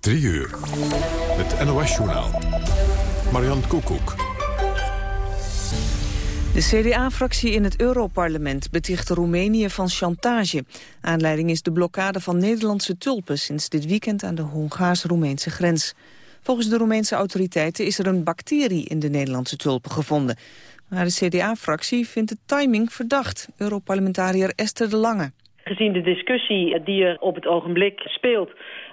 3 uur. Het NOS-journaal. Marian Koekoek. De CDA-fractie in het Europarlement beticht Roemenië van chantage. Aanleiding is de blokkade van Nederlandse tulpen... sinds dit weekend aan de Hongaars-Roemeense grens. Volgens de Roemeense autoriteiten is er een bacterie in de Nederlandse tulpen gevonden. Maar de CDA-fractie vindt de timing verdacht. Europarlementariër Esther de Lange. Gezien de discussie die er op het ogenblik speelt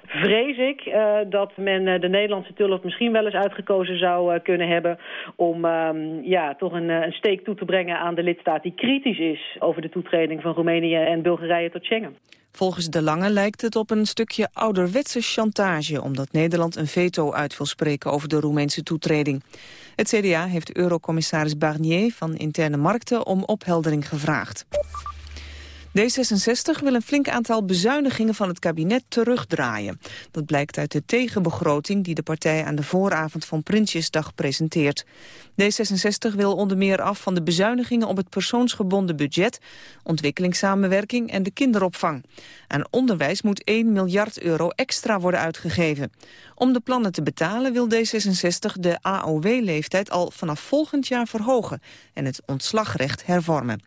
vrees ik uh, dat men uh, de Nederlandse tulp misschien wel eens uitgekozen zou uh, kunnen hebben... om um, ja, toch een, een, steek toe te brengen aan de lidstaat die kritisch is... over de toetreding van Roemenië en Bulgarije tot Schengen. Volgens De Lange lijkt het op een stukje ouderwetse chantage... omdat Nederland een veto uit wil spreken over de Roemeense toetreding. Het CDA heeft eurocommissaris Barnier van Interne Markten om opheldering gevraagd. D66 wil een flink aantal bezuinigingen van het kabinet terugdraaien. Dat blijkt uit de tegenbegroting die de partij aan de vooravond van Prinsjesdag presenteert. D66 wil onder meer af van de bezuinigingen op het persoonsgebonden budget, ontwikkelingssamenwerking en de kinderopvang. Aan onderwijs moet 1 miljard euro extra worden uitgegeven. Om de plannen te betalen wil D66 de AOW-leeftijd al vanaf volgend jaar verhogen en het ontslagrecht hervormen.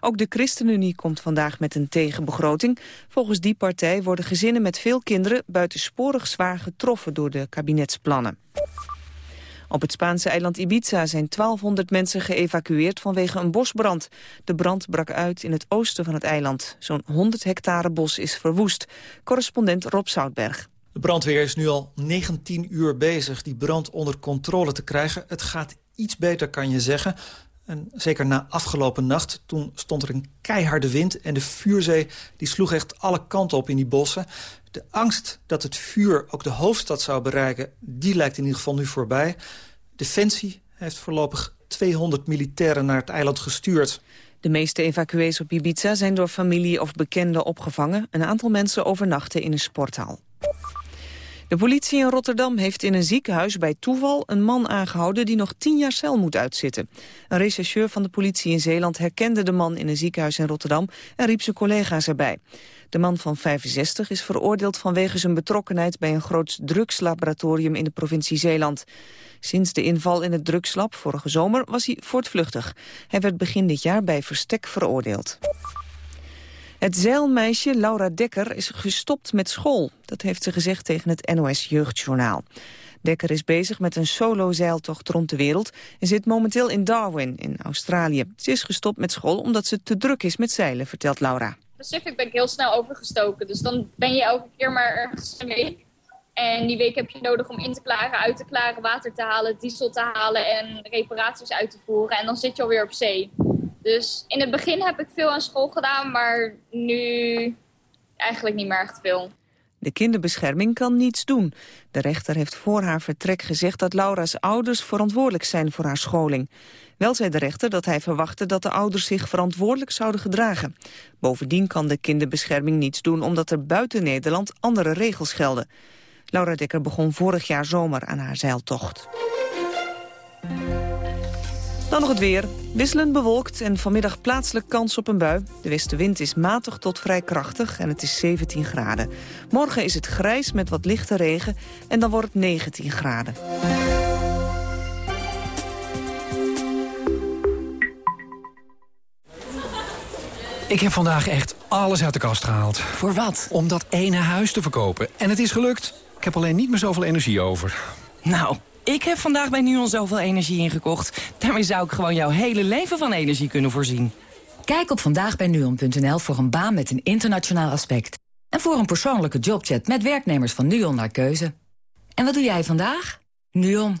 Ook de ChristenUnie komt vandaag met een tegenbegroting. Volgens die partij worden gezinnen met veel kinderen buitensporig zwaar getroffen door de kabinetsplannen. Op het Spaanse eiland Ibiza zijn 1200 mensen geëvacueerd vanwege een bosbrand. De brand brak uit in het oosten van het eiland. Zo'n 100 hectare bos is verwoest. Correspondent Rob Zoutberg. De brandweer is nu al 19 uur bezig die brand onder controle te krijgen. Het gaat iets beter, kan je zeggen. En zeker na afgelopen nacht, toen stond er een keiharde wind... en de vuurzee die sloeg echt alle kanten op in die bossen. De angst dat het vuur ook de hoofdstad zou bereiken... die lijkt in ieder geval nu voorbij. Defensie heeft voorlopig 200 militairen naar het eiland gestuurd. De meeste evacuees op Ibiza zijn door familie of bekenden opgevangen. Een aantal mensen overnachten in een sporthal. De politie in Rotterdam heeft in een ziekenhuis bij toeval een man aangehouden die nog tien jaar cel moet uitzitten. Een rechercheur van de politie in Zeeland herkende de man in een ziekenhuis in Rotterdam en riep zijn collega's erbij. De man van 65 is veroordeeld vanwege zijn betrokkenheid bij een groot drugslaboratorium in de provincie Zeeland. Sinds de inval in het drugslab vorige zomer was hij voortvluchtig. Hij werd begin dit jaar bij verstek veroordeeld. Het zeilmeisje Laura Dekker is gestopt met school. Dat heeft ze gezegd tegen het NOS Jeugdjournaal. Dekker is bezig met een solo-zeiltocht rond de wereld... en zit momenteel in Darwin, in Australië. Ze is gestopt met school omdat ze te druk is met zeilen, vertelt Laura. Pacific ben ik heel snel overgestoken. Dus dan ben je elke keer maar ergens een week. En die week heb je nodig om in te klaren, uit te klaren, water te halen, diesel te halen en reparaties uit te voeren. En dan zit je alweer op zee. Dus in het begin heb ik veel aan school gedaan, maar nu eigenlijk niet meer echt veel. De kinderbescherming kan niets doen. De rechter heeft voor haar vertrek gezegd dat Laura's ouders verantwoordelijk zijn voor haar scholing. Wel zei de rechter dat hij verwachtte dat de ouders zich verantwoordelijk zouden gedragen. Bovendien kan de kinderbescherming niets doen omdat er buiten Nederland andere regels gelden. Laura Dekker begon vorig jaar zomer aan haar zeiltocht. Dan nog het weer. Wisselend bewolkt en vanmiddag plaatselijk kans op een bui. De westenwind is matig tot vrij krachtig en het is 17 graden. Morgen is het grijs met wat lichte regen en dan wordt het 19 graden. Ik heb vandaag echt alles uit de kast gehaald. Voor wat? Om dat ene huis te verkopen. En het is gelukt. Ik heb alleen niet meer zoveel energie over. Nou, ik heb vandaag bij NUON zoveel energie ingekocht. Daarmee zou ik gewoon jouw hele leven van energie kunnen voorzien. Kijk op vandaagbijnuon.nl voor een baan met een internationaal aspect. En voor een persoonlijke jobchat met werknemers van NUON naar keuze. En wat doe jij vandaag? NUON.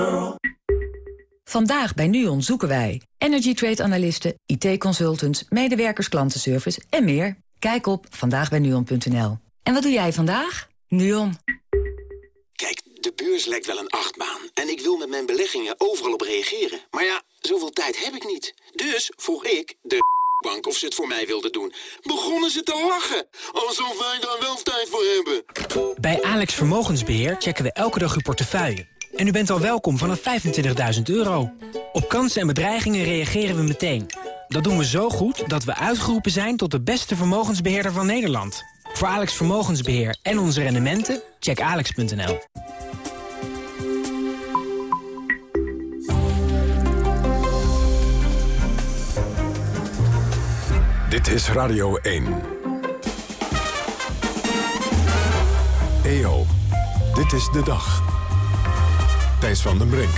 Vandaag bij NUON zoeken wij energy trade analisten, IT-consultants, medewerkers klantenservice en meer. Kijk op vandaagbijnuon.nl. En wat doe jij vandaag? NUON. Kijk, de beurs lijkt wel een achtbaan. En ik wil met mijn beleggingen overal op reageren. Maar ja, zoveel tijd heb ik niet. Dus vroeg ik de bank of ze het voor mij wilden doen. Begonnen ze te lachen. Alsof wij daar wel tijd voor hebben. Bij Alex Vermogensbeheer checken we elke dag uw portefeuille. En u bent al welkom vanaf 25.000 euro. Op kansen en bedreigingen reageren we meteen. Dat doen we zo goed dat we uitgeroepen zijn tot de beste vermogensbeheerder van Nederland. Voor Alex Vermogensbeheer en onze rendementen, check alex.nl. Dit is Radio 1. EO, dit is de dag. Thijs van den Brink.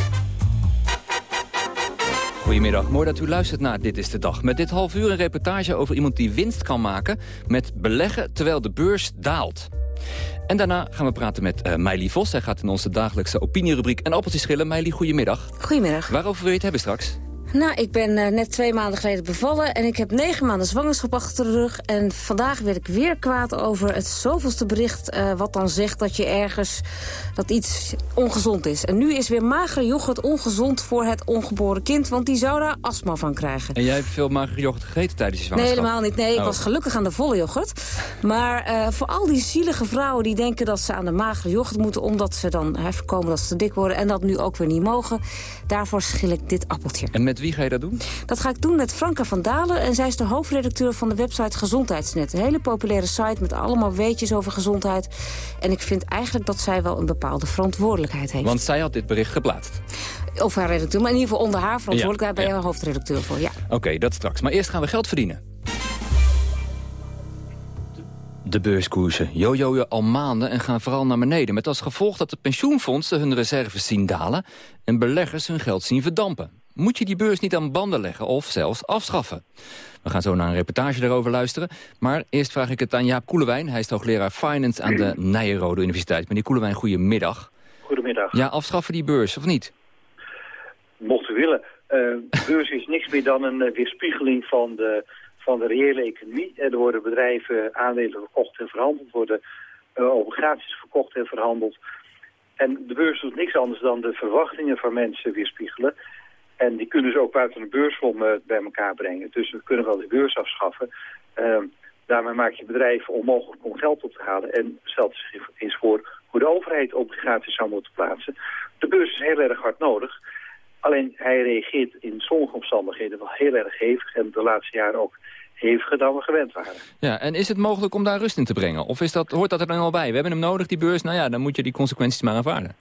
Goedemiddag, mooi dat u luistert naar Dit is de Dag. Met dit half uur een reportage over iemand die winst kan maken... met beleggen terwijl de beurs daalt. En daarna gaan we praten met uh, Meili Vos. Zij gaat in onze dagelijkse opinierubriek en appeltjes schillen. Meili, goedemiddag. Goedemiddag. Waarover wil je het hebben straks? Nou, ik ben uh, net twee maanden geleden bevallen en ik heb negen maanden zwangerschap achter de rug. En vandaag werd ik weer kwaad over het zoveelste bericht uh, wat dan zegt dat je ergens, dat iets ongezond is. En nu is weer magere yoghurt ongezond voor het ongeboren kind, want die zou daar astma van krijgen. En jij hebt veel magere yoghurt gegeten tijdens je zwangerschap? Nee, helemaal niet. Nee, ik Oh. was gelukkig aan de volle yoghurt. Maar uh, voor al die zielige vrouwen die denken dat ze aan de magere yoghurt moeten... omdat ze dan hè, voorkomen dat ze te dik worden en dat nu ook weer niet mogen... daarvoor schil ik dit appeltje. En met wie ga je dat doen? Dat ga ik doen met Franka van Dalen. En zij is de hoofdredacteur van de website Gezondheidsnet. Een hele populaire site met allemaal weetjes over gezondheid. En ik vind eigenlijk dat zij wel een bepaalde verantwoordelijkheid heeft. Want zij had dit bericht geplaatst. Of haar redacteur, maar in ieder geval onder haar verantwoordelijkheid... Ja, je haar hoofdredacteur voor, ja. Oké, okay, dat straks. Maar eerst gaan we geld verdienen. De beurskoersen jojoen al maanden en gaan vooral naar beneden... met als gevolg dat de pensioenfondsen hun reserves zien dalen... en beleggers hun geld zien verdampen. Moet je die beurs niet aan banden leggen of zelfs afschaffen? We gaan zo naar een reportage daarover luisteren. Maar eerst vraag ik het aan Jaap Koelewijn. Hij is hoogleraar Finance aan de Nijenrode Universiteit. Meneer Koelewijn, goedemiddag. Goedemiddag. Ja, afschaffen die beurs, of niet? Mocht u willen. Uh, de beurs is niks meer dan een uh, weerspiegeling van de, van de reële economie. Er worden bedrijven aandelen verkocht en verhandeld, worden uh, obligaties verkocht en verhandeld. En de beurs doet niks anders dan de verwachtingen van mensen weerspiegelen. En die kunnen ze ook buiten de beurs om uh, bij elkaar brengen. Dus we kunnen wel de beurs afschaffen. Uh, daarmee maak je bedrijven onmogelijk om geld op te halen. En stelt zich eens voor hoe de overheid obligaties zou moeten plaatsen. De beurs is heel erg hard nodig. Alleen hij reageert in sommige omstandigheden wel heel erg hevig. En de laatste jaren ook heviger dan we gewend waren. Ja, en is het mogelijk om daar rust in te brengen? Of is dat, hoort dat er dan al bij? We hebben hem nodig, die beurs. Nou ja, dan moet je die consequenties maar aanvaarden.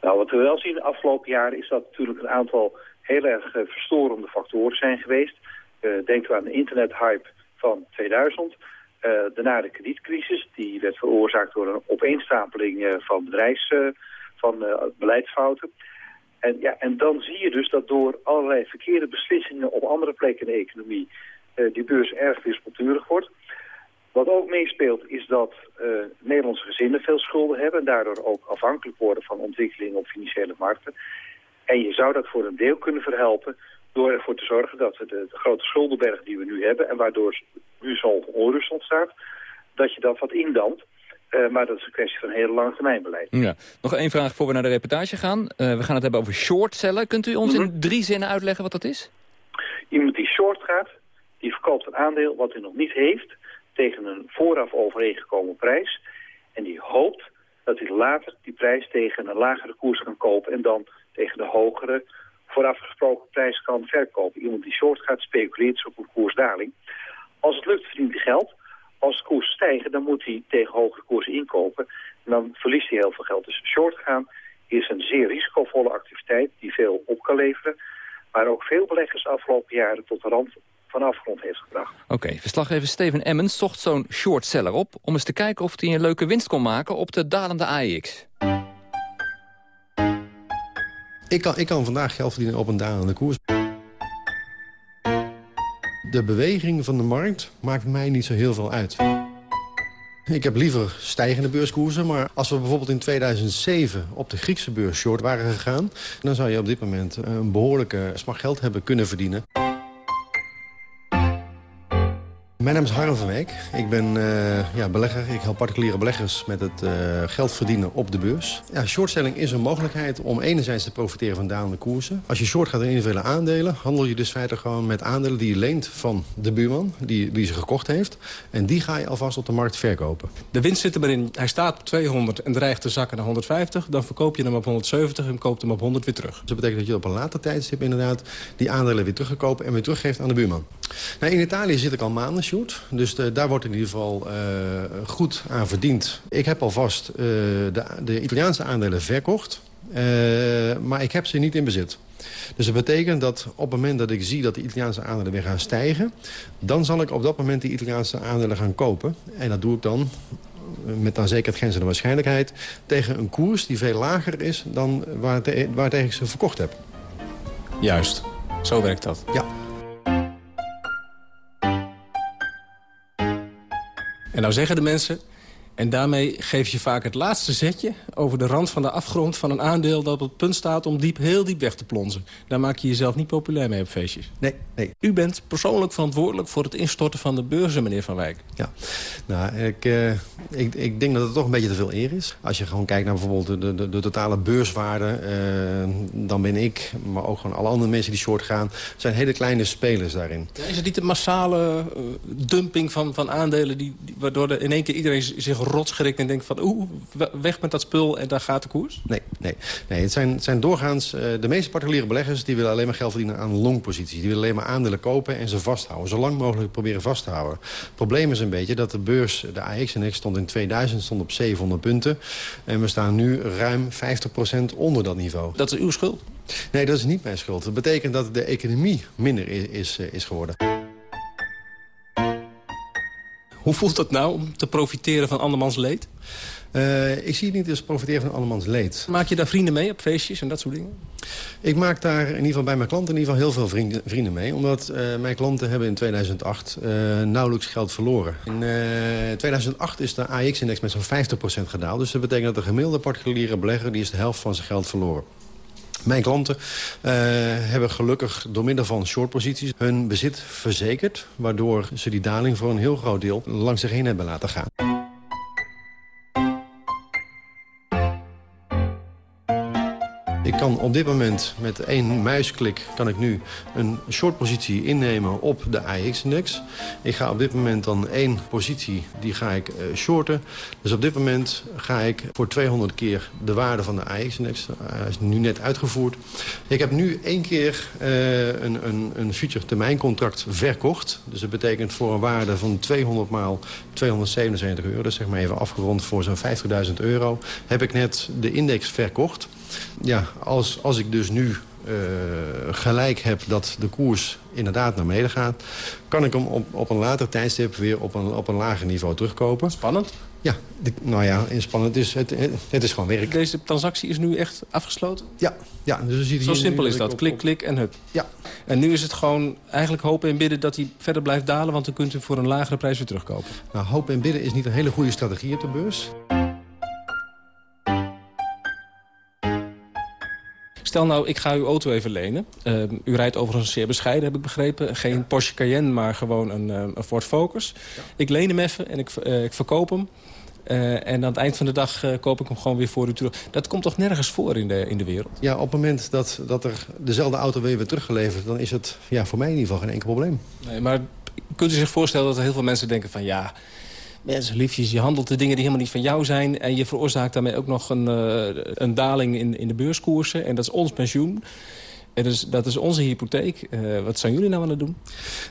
Nou, wat we wel zien de afgelopen jaren is dat natuurlijk een aantal heel erg uh, verstorende factoren zijn geweest. Uh, denken we aan de internethype van 2000. Uh, daarna de kredietcrisis, die werd veroorzaakt door een opeenstapeling van bedrijfs, van beleidsfouten. En, ja, en dan zie je dus dat door allerlei verkeerde beslissingen op andere plekken in de economie die beurs erg wispelturig wordt. Wat ook meespeelt is dat uh, Nederlandse gezinnen veel schulden hebben... en daardoor ook afhankelijk worden van ontwikkelingen op financiële markten. En je zou dat voor een deel kunnen verhelpen door ervoor te zorgen dat we de, grote schuldenberg die we nu hebben... en waardoor nu zo'n onrust ontstaat, dat je dat wat indampt. Uh, maar dat is een kwestie van heel lange termijn beleid. Ja. Nog één vraag voor we naar de reportage gaan. Uh, we gaan het hebben over shortcellen. Kunt u ons mm -hmm. in drie zinnen uitleggen wat dat is? Iemand die short gaat, die verkoopt een aandeel wat hij nog niet heeft tegen een vooraf overeengekomen prijs. En die hoopt dat hij later die prijs tegen een lagere koers kan kopen... en dan tegen de hogere vooraf gesproken prijs kan verkopen. Iemand die short gaat speculeert op een koersdaling. Als het lukt verdient hij geld. Als de koers stijgen, dan moet hij tegen hogere koersen inkopen. En dan verliest hij heel veel geld. Dus short gaan is een zeer risicovolle activiteit die veel op kan leveren. Maar ook veel beleggers afgelopen jaren tot de rand van afgrond heeft gebracht. Oké, okay, verslaggever Steven Emmons zocht zo'n shortseller op... om eens te kijken of hij een leuke winst kon maken op de dalende AEX. Ik kan, ik kan vandaag geld verdienen op een dalende koers. De beweging van de markt maakt mij niet zo heel veel uit. Ik heb liever stijgende beurskoersen, maar als we bijvoorbeeld in 2007 op de Griekse beurs short waren gegaan... dan zou je op dit moment een behoorlijke smak geld hebben kunnen verdienen. Mijn naam is Harm van Week. Ik ben uh, ja, belegger. Ik help particuliere beleggers met het uh, geld verdienen op de beurs. Ja, shortselling is een mogelijkheid om enerzijds te profiteren van dalende koersen. Als je short gaat in individuele aandelen... handel je dus feitelijk gewoon met aandelen die je leent van de buurman... die, die ze gekocht heeft. En die ga je alvast op de markt verkopen. De winst zit erin. Hij staat op 200 en dreigt te zakken naar 150. Dan verkoop je hem op 170 en koopt hem op 100 weer terug. Dus dat betekent dat je op een later tijdstip inderdaad... die aandelen weer teruggekopen en weer teruggeeft aan de buurman. Nou, in Italië zit ik al maanden dus de, daar wordt in ieder geval uh, goed aan verdiend. Ik heb alvast uh, de, de, Italiaanse aandelen verkocht. Uh, maar ik heb ze niet in bezit. Dus dat betekent dat op het moment dat ik zie dat de Italiaanse aandelen weer gaan stijgen... dan zal ik op dat moment die Italiaanse aandelen gaan kopen. En dat doe ik dan met dan zeker het grenzende waarschijnlijkheid... tegen een koers die veel lager is dan waar, te, waar tegen ik ze verkocht heb. Juist, zo werkt dat. Ja. En nou zeggen de mensen... En daarmee geef je vaak het laatste zetje over de rand van de afgrond van een aandeel... dat op het punt staat om diep, heel diep weg te plonzen. Daar maak je jezelf niet populair mee op feestjes. Nee, nee. U bent persoonlijk verantwoordelijk voor het instorten van de beurzen, meneer Van Wijk. Ja, nou, ik, uh, ik, ik denk dat het toch een beetje te veel eer is. Als je gewoon kijkt naar bijvoorbeeld de, de, de totale beurswaarde... Uh, dan ben ik, maar ook gewoon alle andere mensen die short gaan... zijn hele kleine spelers daarin. Ja, is het niet de massale uh, dumping van, van aandelen... Die, die, waardoor de, in één keer iedereen zich rotsgerikt en denkt van... oeh, weg met dat spul en daar gaat de koers? Nee, nee. nee het, zijn, het zijn doorgaans... Uh, de meeste particuliere beleggers die willen alleen maar geld verdienen aan longposities. Die willen alleen maar aandelen kopen en ze vasthouden. Zo lang mogelijk proberen vast te houden. Het probleem is een beetje dat de beurs, de AX stond in 2000 stond op 700 punten. En we staan nu ruim 50% onder dat niveau. Dat is uw schuld? Nee, dat is niet mijn schuld. Dat betekent dat de economie minder is, is, is geworden. Hoe voelt dat nou om te profiteren van andermans leed? Uh, ik zie het niet als profiteren van andermans leed. Maak je daar vrienden mee op feestjes en dat soort dingen? Ik maak daar in ieder geval bij mijn klanten in ieder geval heel veel vrienden, vrienden mee. Omdat uh, mijn klanten hebben in 2008 uh, nauwelijks geld verloren. In 2008 is de AX-index met zo'n 50% gedaald. Dus dat betekent dat de gemiddelde particuliere belegger... die is de helft van zijn geld verloren. Mijn klanten uh, hebben gelukkig door middel van shortposities hun bezit verzekerd... waardoor ze die daling voor een heel groot deel langs zich heen hebben laten gaan. Ik kan op dit moment met één muisklik kan ik nu een shortpositie innemen op de AX-index. Ik ga op dit moment dan één positie, die ga ik uh, shorten. Dus op dit moment ga ik voor 200 keer de waarde van de AX-index. Hij is nu net uitgevoerd. Ik heb nu één keer uh, een, een, een future termijncontract verkocht. Dus dat betekent voor een waarde van 200 maal 277 euro. Dus zeg maar even afgerond voor zo'n 50.000 euro. Heb ik net de index verkocht ja, als, als ik dus nu uh, gelijk heb dat de koers inderdaad naar beneden gaat... kan ik hem op, op een later tijdstip weer op een, op een lager niveau terugkopen. Spannend? Ja, nou ja, spannend. is het, het is gewoon werk. Deze transactie is nu echt afgesloten? Ja. ja dus je Zo simpel is dat. klik, klik en hup. Ja. En nu is het gewoon eigenlijk hopen en bidden dat hij verder blijft dalen... want dan kunt u voor een lagere prijs weer terugkopen. Nou, hopen en bidden is niet een hele goede strategie op de beurs. Stel nou, ik ga uw auto even lenen. Uh, u rijdt overigens zeer bescheiden, heb ik begrepen. Geen ja. Porsche Cayenne, maar gewoon een, uh, een Ford Focus. Ja. Ik leen hem even en ik, uh, ik verkoop hem. Uh, en aan het eind van de dag uh, koop ik hem gewoon weer voor u terug. Dat komt toch nergens voor in de, in de wereld? Ja, op het moment dat, dat er dezelfde auto weer wordt teruggeleverd... dan is het ja, voor mij in ieder geval geen enkel probleem. Nee, maar kunt u zich voorstellen dat er heel veel mensen denken van... ja, mensen liefjes, je handelt de dingen die helemaal niet van jou zijn... en je veroorzaakt daarmee ook nog een, uh, een daling in, in de beurskoersen. En dat is ons pensioen. Dat is onze hypotheek. Uh, wat zijn jullie nou aan het doen?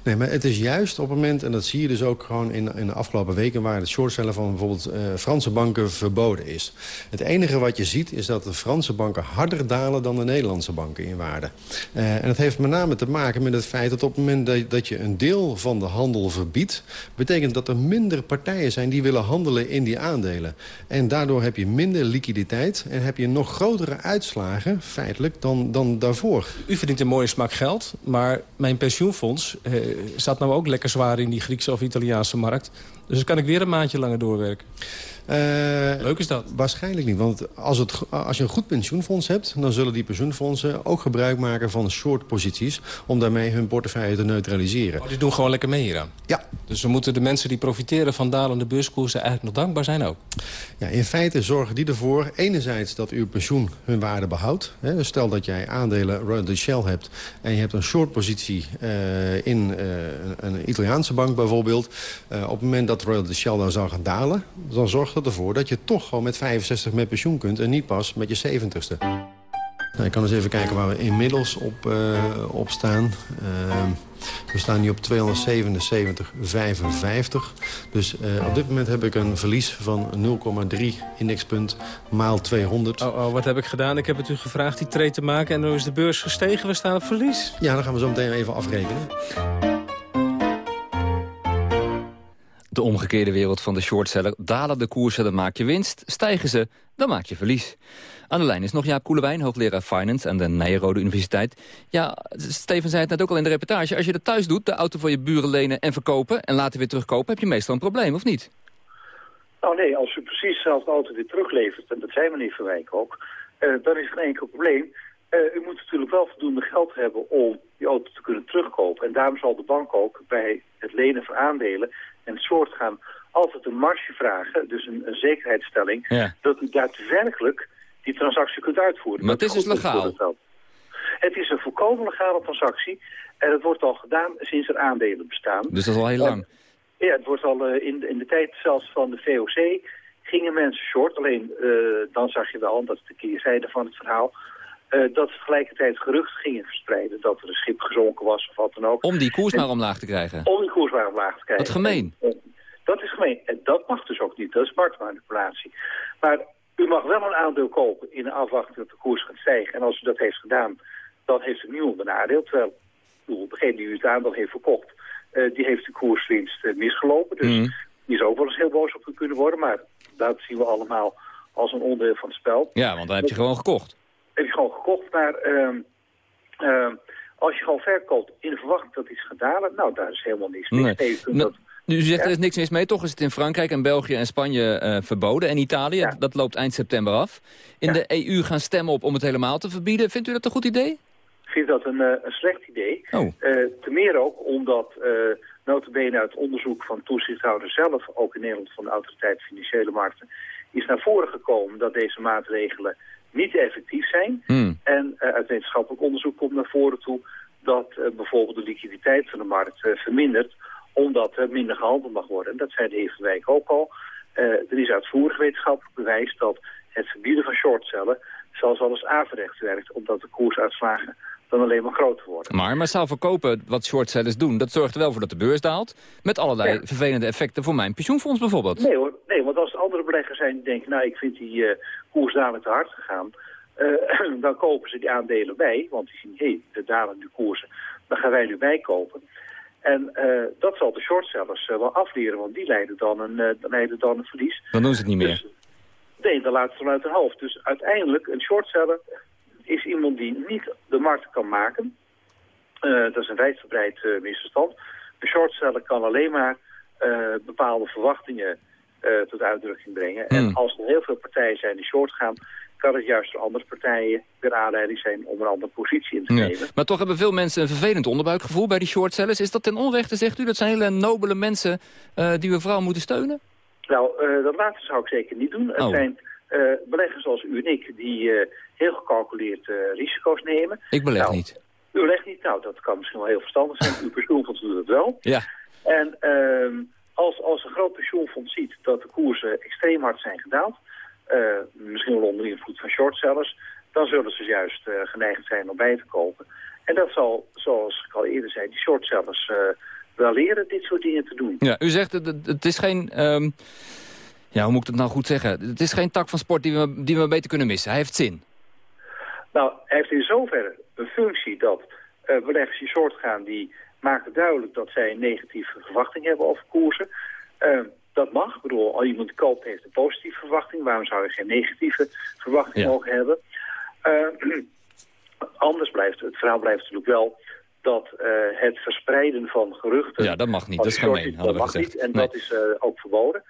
Nee, maar het is juist op het moment, en dat zie je dus ook gewoon in, in de afgelopen weken... waar het shortstellen van bijvoorbeeld uh, Franse banken verboden is. Het enige wat je ziet is dat de Franse banken harder dalen... dan de Nederlandse banken in waarde. Uh, en dat heeft met name te maken met het feit dat op het moment dat, dat je een deel van de handel verbiedt... betekent dat er minder partijen zijn die willen handelen in die aandelen. En daardoor heb je minder liquiditeit en heb je nog grotere uitslagen feitelijk dan, dan daarvoor. U verdient een mooie smak geld, maar mijn pensioenfonds eh, staat nou ook lekker zwaar in die Griekse of Italiaanse markt. Dus dan kan ik weer een maandje langer doorwerken. Leuk is dat. Waarschijnlijk niet, want als, het, als je een goed pensioenfonds hebt... dan zullen die pensioenfondsen ook gebruik maken van short posities... om daarmee hun portefeuille te neutraliseren. Oh, die doen gewoon lekker mee hieraan? Ja. Dus we moeten de mensen die profiteren van dalende beurskoersen... eigenlijk nog dankbaar zijn ook? Ja, in feite zorgen die ervoor enerzijds dat uw pensioen hun waarde behoudt. Hè. Dus stel dat jij aandelen Royal Shell hebt... en je hebt een short positie uh, in uh, een Italiaanse bank bijvoorbeeld... Uh, op het moment dat Royal Shell dan zou gaan dalen... dan zorgt dat ervoor dat je toch gewoon met 65 met pensioen kunt... en niet pas met je 70ste. Nou, ik kan eens even kijken waar we inmiddels op, uh, op staan. Uh, we staan nu op 277,55. Dus uh, op dit moment heb ik een verlies van 0,3 indexpunt maal 200. Oh, oh, wat heb ik gedaan? Ik heb het u gevraagd die trade te maken... en nu is de beurs gestegen. We staan op verlies. Ja, dan gaan we zo meteen even afrekenen. De omgekeerde wereld van de shortseller. Dalen de koersen, dan maak je winst. Stijgen ze, dan maak je verlies. Aan de lijn is nog Jaap Koelewijn, hoogleraar Finance aan de Nijrode Universiteit. Ja, Steven zei het net ook al in de reportage. Als je dat thuis doet, de auto voor je buren lenen en verkopen... en later weer terugkopen, heb je meestal een probleem, of niet? Nou nee, als u precies dezelfde auto weer teruglevert... en dat zei meneer Verwijk ook, uh, dan is geen enkel probleem. Uh, u moet natuurlijk wel voldoende geld hebben om die auto te kunnen terugkopen. En daarom zal de bank ook bij het lenen van aandelen en het soort gaan altijd een marge vragen, dus een, een zekerheidsstelling, ja. dat u daadwerkelijk die transactie kunt uitvoeren. Maar het is dus legaal? Het is een volkomen legale transactie en het wordt al gedaan sinds er aandelen bestaan. Dus dat is al heel lang? Ja, het wordt al uh, in, in de tijd zelfs van de VOC gingen mensen short. Alleen uh, dan zag je wel, dat is de keerzijde van het verhaal... Uh, dat tegelijkertijd geruchten gingen verspreiden dat er een schip gezonken was of wat dan ook. Om die koers maar omlaag te krijgen? Om die koers maar omlaag te krijgen. Wat gemeen. En, dat is gemeen. En dat mag dus ook niet. Dat is marktmanipulatie. Maar u mag wel een aandeel kopen in de afwachting dat de koers gaat stijgen. En als u dat heeft gedaan, dan heeft u niemand een nadeel. Terwijl degene die u het aandeel heeft verkocht, uh, die heeft de koerswinst uh, misgelopen. Dus mm. die is ook wel eens heel boos op u kunnen worden. Maar dat zien we allemaal als een onderdeel van het spel. Ja, want dan heb je gewoon gekocht. Heb je gewoon gekocht, maar uh, als je gewoon verkoopt in de verwachting dat iets gaat dalen, nou, daar is helemaal niks mis. Nee. Nee, u zegt ja? er is niks mis mee, toch is het in Frankrijk en België en Spanje uh, verboden. En Italië, ja. dat loopt eind september af. In de EU gaan stemmen op om het helemaal te verbieden. Vindt u dat een goed idee? Ik vind dat een, uh, een slecht idee. Oh. Uh, te meer ook omdat notabene uit onderzoek van toezichthouder zelf... ook in Nederland van de Autoriteit Financiële Markten... is naar voren gekomen dat deze maatregelen niet effectief zijn. Mm. En uit wetenschappelijk onderzoek komt naar voren toe... dat bijvoorbeeld de liquiditeit van de markt vermindert omdat er minder gehandeld mag worden. En dat zei de heer Van Wijk ook al. Er is uitvoerig wetenschappelijk bewijs dat het verbieden van shortcellen zelfs al eens averechts werkt, omdat de koersuitslagen dan alleen maar groter worden. Maar massaal verkopen wat shortsellers doen, dat zorgt er wel voor dat de beurs daalt. Met allerlei ja. vervelende effecten voor mijn pensioenfonds bijvoorbeeld. Nee hoor, nee, want als er andere beleggers zijn die denken, nou ik vind die uh, koersdaling te hard gegaan. Uh, dan kopen ze die aandelen bij, want die zien, hé, hey, de dalen nu koersen, dan gaan wij nu bijkopen. En uh, dat zal de shortsellers wel afleren, want die leiden dan een, leiden dan een verlies. Dan doen ze het niet meer. Dus, nee, dan laten ze vanuit hun hoofd. Dus uiteindelijk, een shortseller is iemand die niet de markt kan maken. dat is een wijdverbreid misverstand. Een shortseller kan alleen maar bepaalde verwachtingen tot uitdrukking brengen. Hmm. En als er heel veel partijen zijn die short gaan, kan het juist voor andere partijen weer aanleiding zijn om een andere positie in te ja. nemen. Maar toch hebben veel mensen een vervelend onderbuikgevoel bij die shortsellers. Is dat ten onrechte, zegt u? Dat zijn hele nobele mensen uh, die we vooral moeten steunen? Nou, uh, dat laatste zou ik zeker niet doen. Oh. Het zijn uh, beleggers zoals u en ik die heel gecalculeerd risico's nemen. Ik beleg nou, niet. U belegt niet? Nou, dat kan misschien wel heel verstandig zijn. Uw pensioenfonds doet het wel. Ja. En ehm, als, als een groot pensioenfonds ziet dat de koersen extreem hard zijn gedaald... Uh, misschien wel onder invloed van shortsellers, dan zullen ze juist uh, geneigd zijn om bij te kopen. En dat zal, zoals ik al eerder zei, die shortsellers uh, wel leren dit soort dingen te doen. Ja, u zegt, het, het is geen, um, ja, hoe moet ik het nou goed zeggen? Het is geen tak van sport die we, die we beter kunnen missen. Hij heeft zin. Nou, hij heeft in zoverre een functie dat beleggers die short gaan, die maken duidelijk dat zij een negatieve verwachting hebben over koersen. Dat mag. Ik bedoel, al iemand koopt heeft een positieve verwachting. Waarom zou je geen negatieve verwachting Ja. mogen hebben? Uh, anders blijft het verhaal blijft natuurlijk wel dat uh, het verspreiden van geruchten... Ja, dat mag niet. Dat is gemeen, soort- hadden we dat mag gezegd. niet en Nee. dat is uh, ook verboden.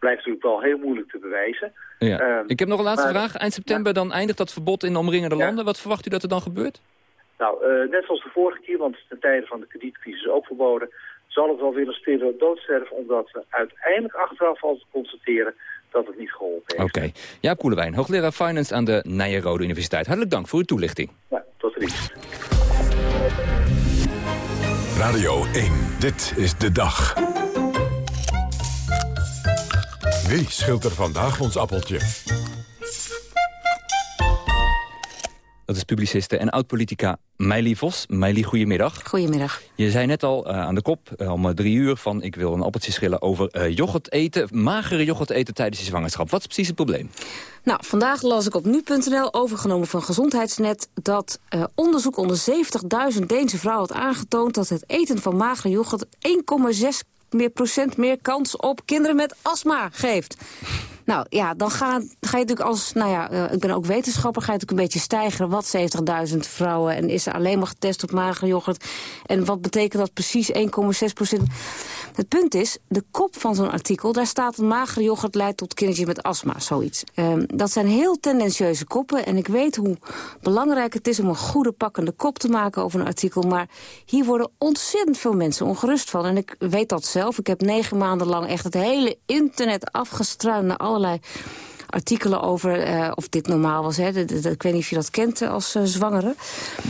Blijft natuurlijk wel heel moeilijk te bewijzen. Ja. Ehm, ik heb nog een laatste maar- vraag. Eind september dan eindigt dat verbod in de omringende landen. Wat verwacht u dat er dan gebeurt? Nou, eh, net zoals de vorige keer, want ten tijde van de kredietcrisis ook verboden, zal het wel weer een stille doodsterven, omdat we uiteindelijk achteraf al constateren dat het niet geholpen heeft. Oké. Jaap Koelewijn, hoogleraar Finance aan de Nijrode Universiteit. Hartelijk dank voor uw toelichting. Ja, tot ziens. Radio 1, dit is de dag. Wie schilt er vandaag ons appeltje? Dat is publiciste en oud-politica Meili Vos. Meili, goedemiddag. Goedemiddag. Je zei net al eh, aan de kop, eh, om eh, drie uur, van ik wil een appeltje schillen over yoghurt eten, magere yoghurt eten tijdens je zwangerschap. Wat is precies het probleem? Nou, vandaag las ik op nu.nl, overgenomen van Gezondheidsnet... dat eh, onderzoek onder 70.000 Deense vrouwen had aangetoond... dat het eten van magere yoghurt 1,6 meer procent meer kans op kinderen met astma geeft. Nou ja, dan ga, ga je natuurlijk als, nou ja, eh, ik ben ook wetenschapper, ga je natuurlijk een beetje stijgen. Wat 70.000 vrouwen en is er alleen maar getest op magere yoghurt? En wat betekent dat precies 1,6 procent? Het punt is, de kop van zo'n artikel, daar staat een magere yoghurt leidt tot kindertjes met astma, zoiets. Ehm, dat zijn heel tendentieuze koppen en ik weet hoe belangrijk het is om een goede pakkende kop te maken over een artikel. Maar hier worden ontzettend veel mensen ongerust van. En ik weet dat zelf. Ik heb negen maanden lang echt het hele internet afgestruind naar allerlei artikelen over eh, of dit normaal was. Hè. De- de- de- ik weet niet of je dat kent eh, als eh, zwangere.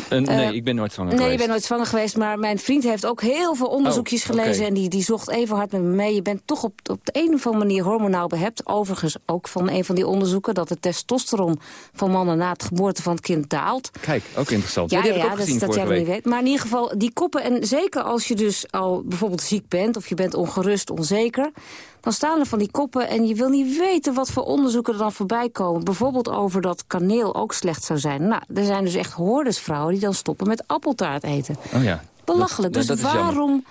Nee, ik ben nooit zwanger Nee, je geweest. bent nooit zwanger geweest, maar mijn vriend heeft ook heel veel onderzoekjes Oh, gelezen... en die, die zocht even hard met me mee. Je bent toch op, op de een of andere manier hormonaal behept. Overigens ook van een van die onderzoeken... dat het testosteron van mannen na het geboorte van het kind daalt. Kijk, ook interessant. Ja, ja, ik ja dat, dat jij niet weet. Maar in ieder geval, die koppen... en zeker als je dus al bijvoorbeeld ziek bent... of je bent ongerust, onzeker... dan staan er van die koppen en je wil niet weten... wat voor onderzoeken er dan voorbij komen. Bijvoorbeeld over dat kaneel ook slecht zou zijn. Nou, er zijn dus echt hordes vrouwen die dan stoppen met appeltaart eten. Oh ja. Belachelijk. Dat- dus dat waarom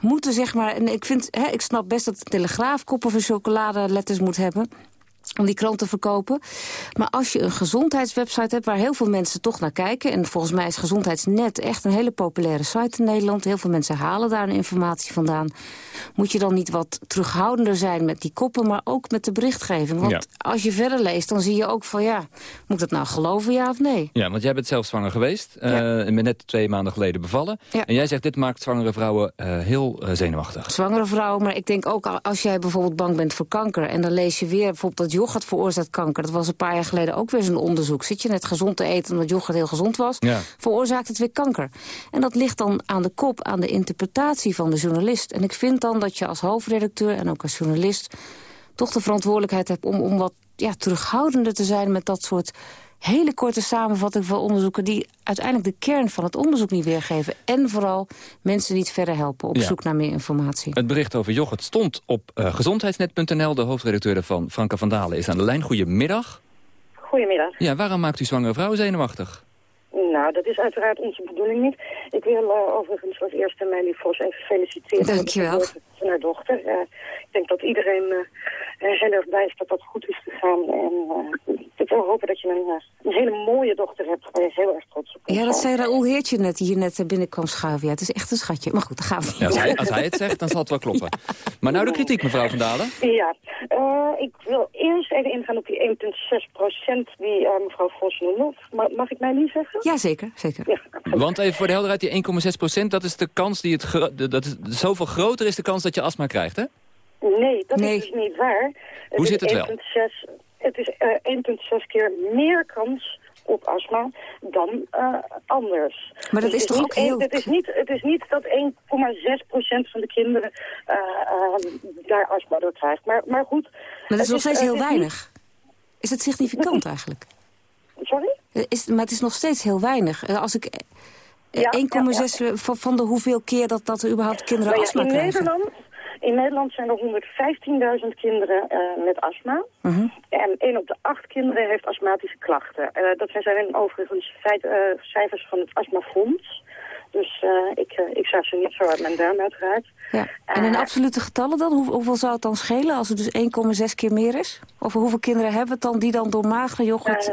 moeten zeg maar... En ik, vind, hè, ik snap best dat de Telegraaf koppen van chocoladeletters moet hebben om die krant te verkopen. Maar als je een gezondheidswebsite hebt waar heel veel mensen toch naar kijken... en volgens mij is Gezondheidsnet echt een hele populaire site in Nederland... heel veel mensen halen daar informatie vandaan... moet je dan niet wat terughoudender zijn met die koppen... maar ook met de berichtgeving. Want Ja. als je verder leest, dan zie je ook van... ja, moet ik dat nou geloven, ja of nee? Ja, want jij bent zelf zwanger geweest. eh, en bent net twee maanden geleden bevallen. Ja. En jij zegt, dit maakt zwangere vrouwen eh, heel eh, zenuwachtig. zwangere vrouwen. Maar ik denk ook al- als jij bijvoorbeeld bang bent voor kanker... en dan lees je weer bijvoorbeeld dat yoghurt veroorzaakt kanker. Dat was een paar jaar geleden ook weer zo'n onderzoek. Zit je net gezond te eten omdat yoghurt heel gezond was... Ja. veroorzaakt het weer kanker. En dat ligt dan aan de kop, aan de interpretatie van de journalist. En ik vind dan dat je als hoofdredacteur en ook als journalist... toch de verantwoordelijkheid hebt om, om wat ja, terughoudender te zijn... met dat soort hele korte samenvatting van onderzoeken... die uiteindelijk de kern van het onderzoek niet weergeven. En vooral mensen niet verder helpen op Ja. zoek naar meer informatie. Het bericht over yoghurt stond op eh, gezondheidsnet.nl. De hoofdredacteur daarvan, Franke van Dalen, is aan de lijn. Goedemiddag. Goedemiddag. Ja, waarom maakt u zwangere vrouwen zenuwachtig? Nou, dat is uiteraard onze bedoeling niet. Ik wil eh, overigens als eerste Meili Vos even feliciteren. Dankjewel. Van haar dochter. Eh, ik denk dat iedereen heel erg blij is dat dat goed is gegaan. En eh, ik wil hopen dat je een, eh, een hele mooie dochter hebt waar je heel erg trots op bent. Ja, dat zei Raoul Heertje net, die hier net eh, binnenkwam schuiven. Ja, het is echt een schatje. Maar goed, dan gaan we. Ja, als, hij, als hij het zegt, dan zal het wel kloppen. Maar nou de kritiek, mevrouw van Dalen. Ja, eh, ik wil eerst even ingaan op die 1,6 procent die eh, mevrouw Vos noemde. Ma- Mag ik mij niet zeggen? Ja, zeker. zeker. Ja, Want even voor de helderheid, die 1,6 procent, dat is de kans die het... Dat is, zoveel groter is de kans dat je astma krijgt, hè? Nee, dat Nee. is dus niet waar. Hoe is zit het wel? 1,6 Het is eh 1,6 keer meer kans op astma dan eh, anders. Maar dat Dus is het toch ook heel- Het is niet, het is niet dat 1,6% van de kinderen eh, eh, daar astma door krijgt. Maar, maar goed. Maar dat is het nog steeds het heel weinig. Is het significant eigenlijk? Sorry? Eh, Is, maar het is nog steeds heel weinig. Eh, Als ik eh, Ja, 1,6 eh, van, van de hoeveel keer dat, dat er überhaupt kinderen Nou astma in, krijgen. Nederland, in Nederland zijn er 115.000 kinderen eh, met astma. Mhm. En 1 op de 8 kinderen heeft astmatische klachten. Eh, dat zijn overigens feit, eh, cijfers van het astmafonds. Dus ik, ik zou ze niet zo uit mijn duim uiteraard. Ja. En in absolute getallen dan? Hoe, hoeveel zou het dan schelen als het dus 1,6 keer meer is? Of hoeveel kinderen hebben het dan die dan door magere yoghurt...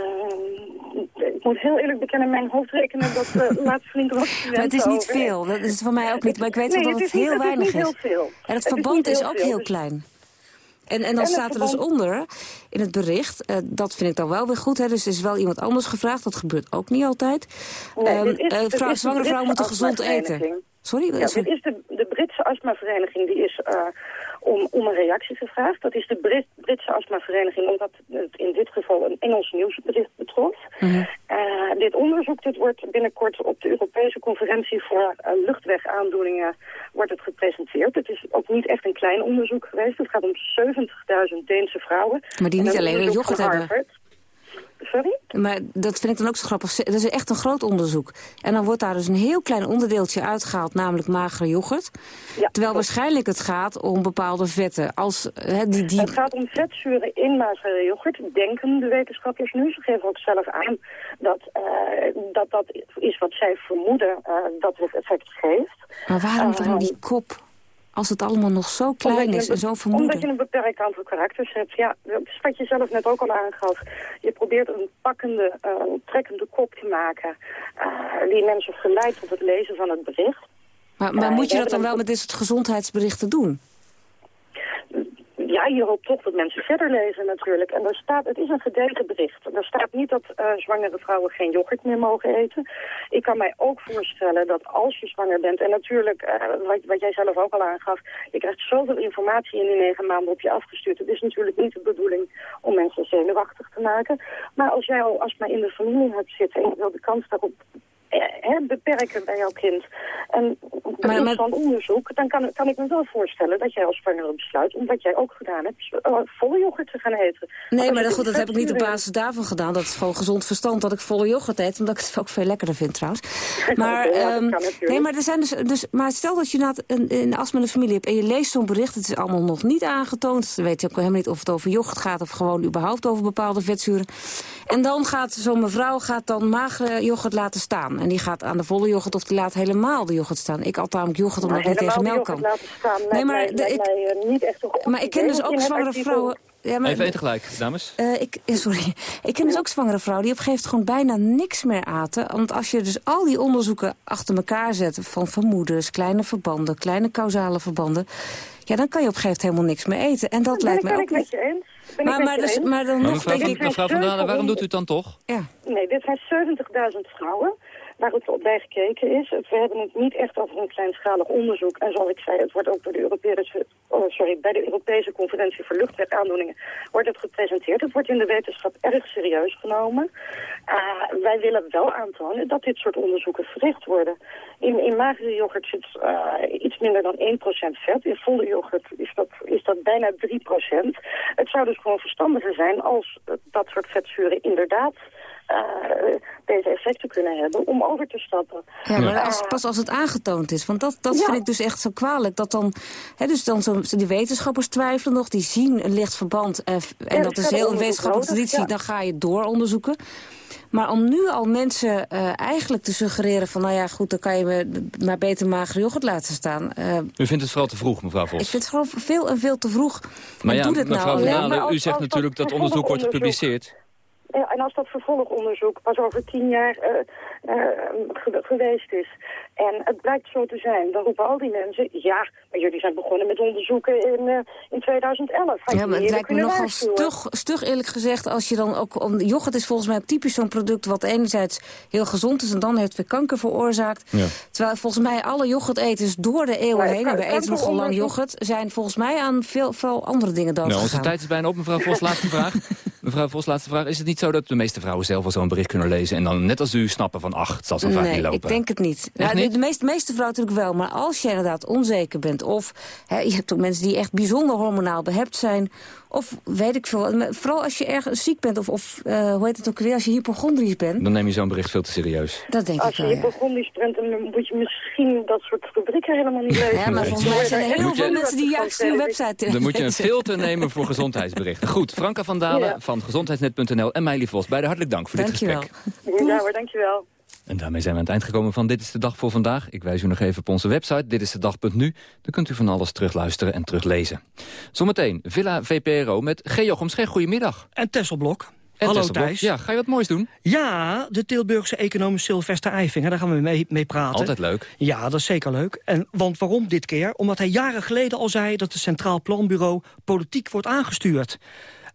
Ik moet heel eerlijk bekennen, mijn hoofdrekenen, dat eh, laat flink maar het is niet over. veel. Dat is voor mij ook niet. Maar ik weet Nee, wel dat het het is niet- heel het is weinig niet is. heel veel. En het verband is ook veel, heel dus- klein. En, en dan staat er dus onder, in het bericht... eh, dat vind ik dan wel weer goed, hè, dus er is wel iemand anders gevraagd. Dat gebeurt ook niet altijd. Nee, Ehm, is- eh, dit vrou- is de zwangere vrouwen moeten gezond eten. Sorry? Ja, dit is de, de Britse astmavereniging die is om, om een reactie gevraagd. Dat is de Brit, Britse astmavereniging, omdat het in dit geval een Engels nieuwsbericht betrof. Mhm. Eh, dit onderzoek dit wordt binnenkort op de Europese conferentie voor eh, luchtwegaandoeningen wordt het gepresenteerd. Het is ook niet echt een klein onderzoek geweest. Het gaat om 70.000 Deense vrouwen. Maar die niet een alleen onderzoek yoghurt hebben. Sorry? Maar dat vind ik dan ook zo grappig. Dat is echt een groot onderzoek. En dan wordt daar dus een heel klein onderdeeltje uitgehaald, namelijk magere yoghurt. Terwijl waarschijnlijk het gaat om bepaalde vetten. Als, die, die... Het gaat om vetzuren in magere yoghurt, denken de wetenschappers nu. Ze geven ook zelf aan dat eh, dat, dat is wat zij vermoeden eh, dat het effect geeft. Maar waarom Eh, dan die kop? Als het allemaal nog zo klein is een en zo vermoeden. Omdat je een beperkt aantal karakters hebt. Ja, dat is wat je zelf net ook al aangaf. Je probeert een pakkende, eh, trekkende kop te maken... eh, die mensen verleidt tot het lezen van het bericht. Maar, maar Eh, moet je dat dan wel met dit soort gezondheidsberichten doen? Ja, je hoopt toch dat mensen verder lezen natuurlijk. En daar staat, het is een gedegen bericht. Er staat niet dat eh, zwangere vrouwen geen yoghurt meer mogen eten. Ik kan mij ook voorstellen dat als je zwanger bent... en natuurlijk, eh, wat, wat jij zelf ook al aangaf... je krijgt zoveel informatie in die negen maanden op je afgestuurd. Het is natuurlijk niet de bedoeling om mensen zenuwachtig te maken. Maar als jij al astma in de familie hebt zitten... en je wil de kans daarop eh, beperken bij jouw kind. En Maar- maar, van onderzoek, dan kan, kan ik me wel voorstellen dat jij als zwangere besluit, omdat jij ook gedaan hebt, uh, volle yoghurt te gaan eten. Nee, maar goed, dat heb ik niet op basis daarvan gedaan. Dat is gewoon gezond verstand dat ik volle yoghurt eet. Omdat ik het ook veel lekkerder vind trouwens. Maar, Ja, ehm, nee, maar, er zijn dus, dus, maar stel dat je inderdaad een, een astma in de familie hebt... en je leest zo'n bericht, het is allemaal nog niet aangetoond. Dan weet je ook helemaal niet of het over yoghurt gaat... of gewoon überhaupt over bepaalde vetzuren. En dan gaat zo'n mevrouw gaat dan magere yoghurt laten staan. En die gaat aan de volle yoghurt of die laat helemaal de yoghurt staan. Ik at namelijk yoghurt omdat ik niet tegen melk kan. staan, Nee, maar mij- de- ik- mij, eh, niet echt Maar ik ken dus ook zwangere vrouwen... Ja, maar Even één tegelijk, dames. eh, ik, eh, sorry. Ik ken dus ook zwangere vrouwen die op een gegeven moment gewoon bijna niks meer aten. Want als je dus al die onderzoeken achter elkaar zet... van vermoedens, kleine verbanden, kleine causale verbanden... ja, dan kan je op een gegeven moment helemaal niks meer eten. En dat lijkt ik- mij ben ook ik met niet... je eens. Ben Maar, ik met maar, je dus, eens. maar dan Maar nog... mevrouw, ik- mevrouw van Dalen, waarom doet u het dan toch? Ja. Nee, dit zijn 70.000 vrouwen waar het op bij gekeken is. We hebben het niet echt over een kleinschalig onderzoek. En zoals ik zei, het wordt ook door de Europese, oh, sorry, bij de Europese Conferentie voor Luchtwegaandoeningen wordt het gepresenteerd. Het wordt in de wetenschap erg serieus genomen. Uh, wij willen wel aantonen dat dit soort onderzoeken verricht worden. In, in magere yoghurt zit uh, iets minder dan 1% vet. In volle yoghurt is dat, is dat bijna 3%. Het zou dus gewoon verstandiger zijn als dat soort vetzuren inderdaad deze effecten kunnen hebben om over te stappen. Ja, maar als, pas als het aangetoond is. Want dat, dat Ja. vind ik dus echt zo kwalijk. Dat dan, hè, dus dan zo, die wetenschappers twijfelen nog, die zien een licht verband. eh, en Ja, dat is heel een wetenschappelijke traditie, ja. dan ga je het door onderzoeken. Maar om nu al mensen eh, eigenlijk te suggereren van... nou ja, goed, dan kan je me maar beter magere yoghurt laten staan. Eh, U vindt het vooral te vroeg, mevrouw Vos. ik vind het gewoon veel en veel te vroeg. maar En ja, doe dit mevrouw nou van alleen Dalen, maar als- u zegt als natuurlijk dat dat onderzoek wordt gepubliceerd. Ja, en als dat vervolgonderzoek pas over tien jaar uh, uh, ge geweest is en het blijkt zo te zijn, dan roepen al die mensen, ja, maar jullie zijn begonnen met onderzoeken in, uh, in 2011. Had je Ja, maar het lijkt me nogal stug, stug eerlijk gezegd als je dan ook... Om, yoghurt is volgens mij typisch zo'n product wat enerzijds heel gezond is... en dan heeft weer kanker veroorzaakt. Ja. Terwijl volgens mij alle yoghurteters door de eeuwen heen... en we eten nogal lang yoghurt... zijn volgens mij aan veel, vooral andere dingen dood Nou, onze tijd is bijna op, mevrouw Vos. Laatste vraag. Mevrouw Vos, laatste vraag. Is het niet zo dat de meeste vrouwen zelf wel zo'n bericht kunnen lezen... en dan net als u snappen van, ach, het zal zo vaak nee, niet lopen? ik denk het niet. Nou, niet? De, de meeste, meeste vrouwen natuurlijk wel. Maar als je inderdaad onzeker bent... of hè, je hebt ook mensen die echt bijzonder hormonaal behept zijn... of weet ik veel. Vooral als je ergens ziek bent of, of eh, hoe heet het ook weer... als je hypochondrisch bent. Dan neem je zo'n bericht veel te serieus. Dat denk Als ik je wel, ja. hypochondrisch bent, dan moet je misschien dat soort rubrieken helemaal niet lezen. Ja, maar volgens mij zijn er heel je- veel mensen die juist uw website Dan moet je een filter nemen voor gezondheidsberichten. Goed, Franka van Dalen Ja. van gezondheidsnet.nl en Meili Vos. Beide hartelijk dank voor dit Dankjewel. gesprek. Ja hoor, dankjewel. En daarmee zijn we aan het eind gekomen van Dit is de Dag voor vandaag. Ik wijs u nog even op onze website, dit is de dag.nu. Dan kunt u van alles terugluisteren en teruglezen. Zometeen Villa VPRO met G. Jochems. G. Goedemiddag. En Tesselblok. Hallo. Thijs. Ja, ga je wat moois doen? Ja, de Tilburgse econoom Sylvester Eifinger, daar gaan we mee, mee praten. Altijd leuk. Ja, dat is zeker leuk. En, want waarom dit keer? Omdat hij jaren geleden al zei dat het Centraal Planbureau politiek wordt aangestuurd.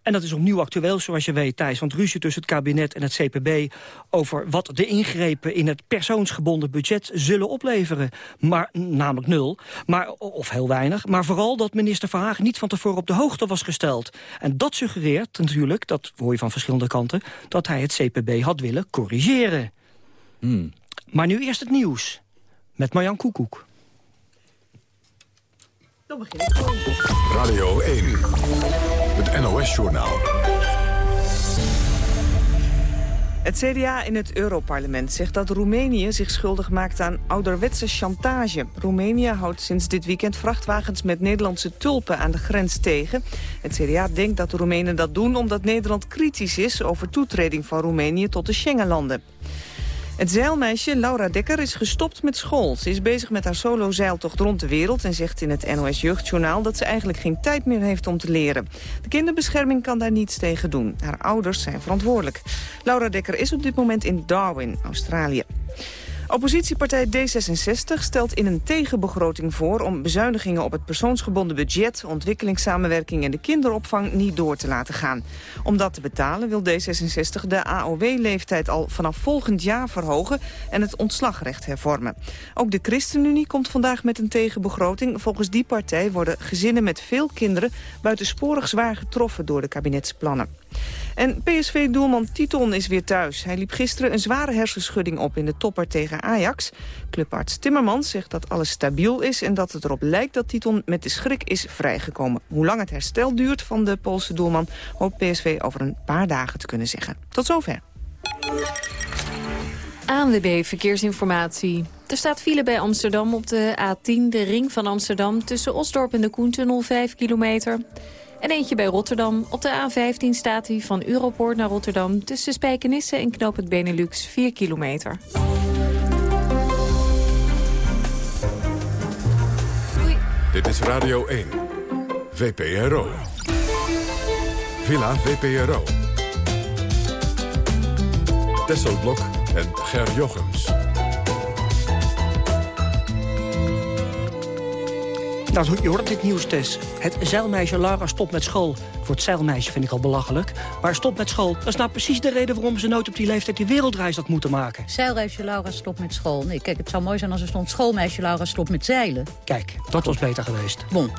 En dat is opnieuw actueel, zoals je weet, Thijs. Want ruzie tussen het kabinet en het CPB... over wat de ingrepen in het persoonsgebonden budget zullen opleveren. Maar, namelijk nul, maar, of heel weinig. Maar vooral dat minister Verhagen niet van tevoren op de hoogte was gesteld. En dat suggereert natuurlijk, dat hoor je van verschillende kanten... dat hij het CPB had willen corrigeren. Hmm. Maar nu eerst het nieuws. Met Marjan Koekoek. Dan begin ik gewoon. Radio 1. Het NOS-journaal. Het CDA in het Europarlement zegt dat Roemenië zich schuldig maakt aan ouderwetse chantage. Roemenië houdt sinds dit weekend vrachtwagens met Nederlandse tulpen aan de grens tegen. Het CDA denkt dat de Roemenen dat doen omdat Nederland kritisch is over toetreding van Roemenië tot de Schengenlanden. Het zeilmeisje Laura Dekker is gestopt met school. Ze is bezig met haar solo-zeiltocht rond de wereld... en zegt in het NOS Jeugdjournaal dat ze eigenlijk geen tijd meer heeft om te leren. De kinderbescherming kan daar niets tegen doen. Haar ouders zijn verantwoordelijk. Laura Dekker is op dit moment in Darwin, Australië. Oppositiepartij D66 stelt in een tegenbegroting voor... om bezuinigingen op het persoonsgebonden budget... ontwikkelingssamenwerking en de kinderopvang niet door te laten gaan. Om dat te betalen wil D66 de AOW-leeftijd al vanaf volgend jaar verhogen... en het ontslagrecht hervormen. Ook de ChristenUnie komt vandaag met een tegenbegroting. Volgens die partij worden gezinnen met veel kinderen... buitensporig zwaar getroffen door de kabinetsplannen. En PSV-doelman Titon is weer thuis. Hij liep gisteren een zware hersenschudding op in de topper tegen Ajax. Clubarts Timmermans zegt dat alles stabiel is... en dat het erop lijkt dat Titon met de schrik is vrijgekomen. Hoe lang het herstel duurt van de Poolse doelman... hoopt PSV over een paar dagen te kunnen zeggen. Tot zover. ANWB Verkeersinformatie. Er staat file bij Amsterdam op de A10, de ring van Amsterdam... tussen Osdorp en de Koentunnel, 5 kilometer... En eentje bij Rotterdam. Op de A15 staat hij van Europoort naar Rotterdam... tussen Spijkenisse en Knoop het Benelux 4 kilometer. Dit is Radio 1. VPRO. Villa VPRO. Tesselblok en Ger Jochems. Nou, je hoort dit nieuws, Tess. Het zeilmeisje Lara stopt met school. Voor het zeilmeisje vind ik al belachelijk. Maar stopt met school, dat is nou precies de reden... waarom ze nooit op die leeftijd die wereldreis had moeten maken. Zeilreisje Laura stopt met school. Nee, kijk, het zou mooi zijn als er stond... schoolmeisje Laura stopt met zeilen. Kijk, dat was beter geweest. Bon,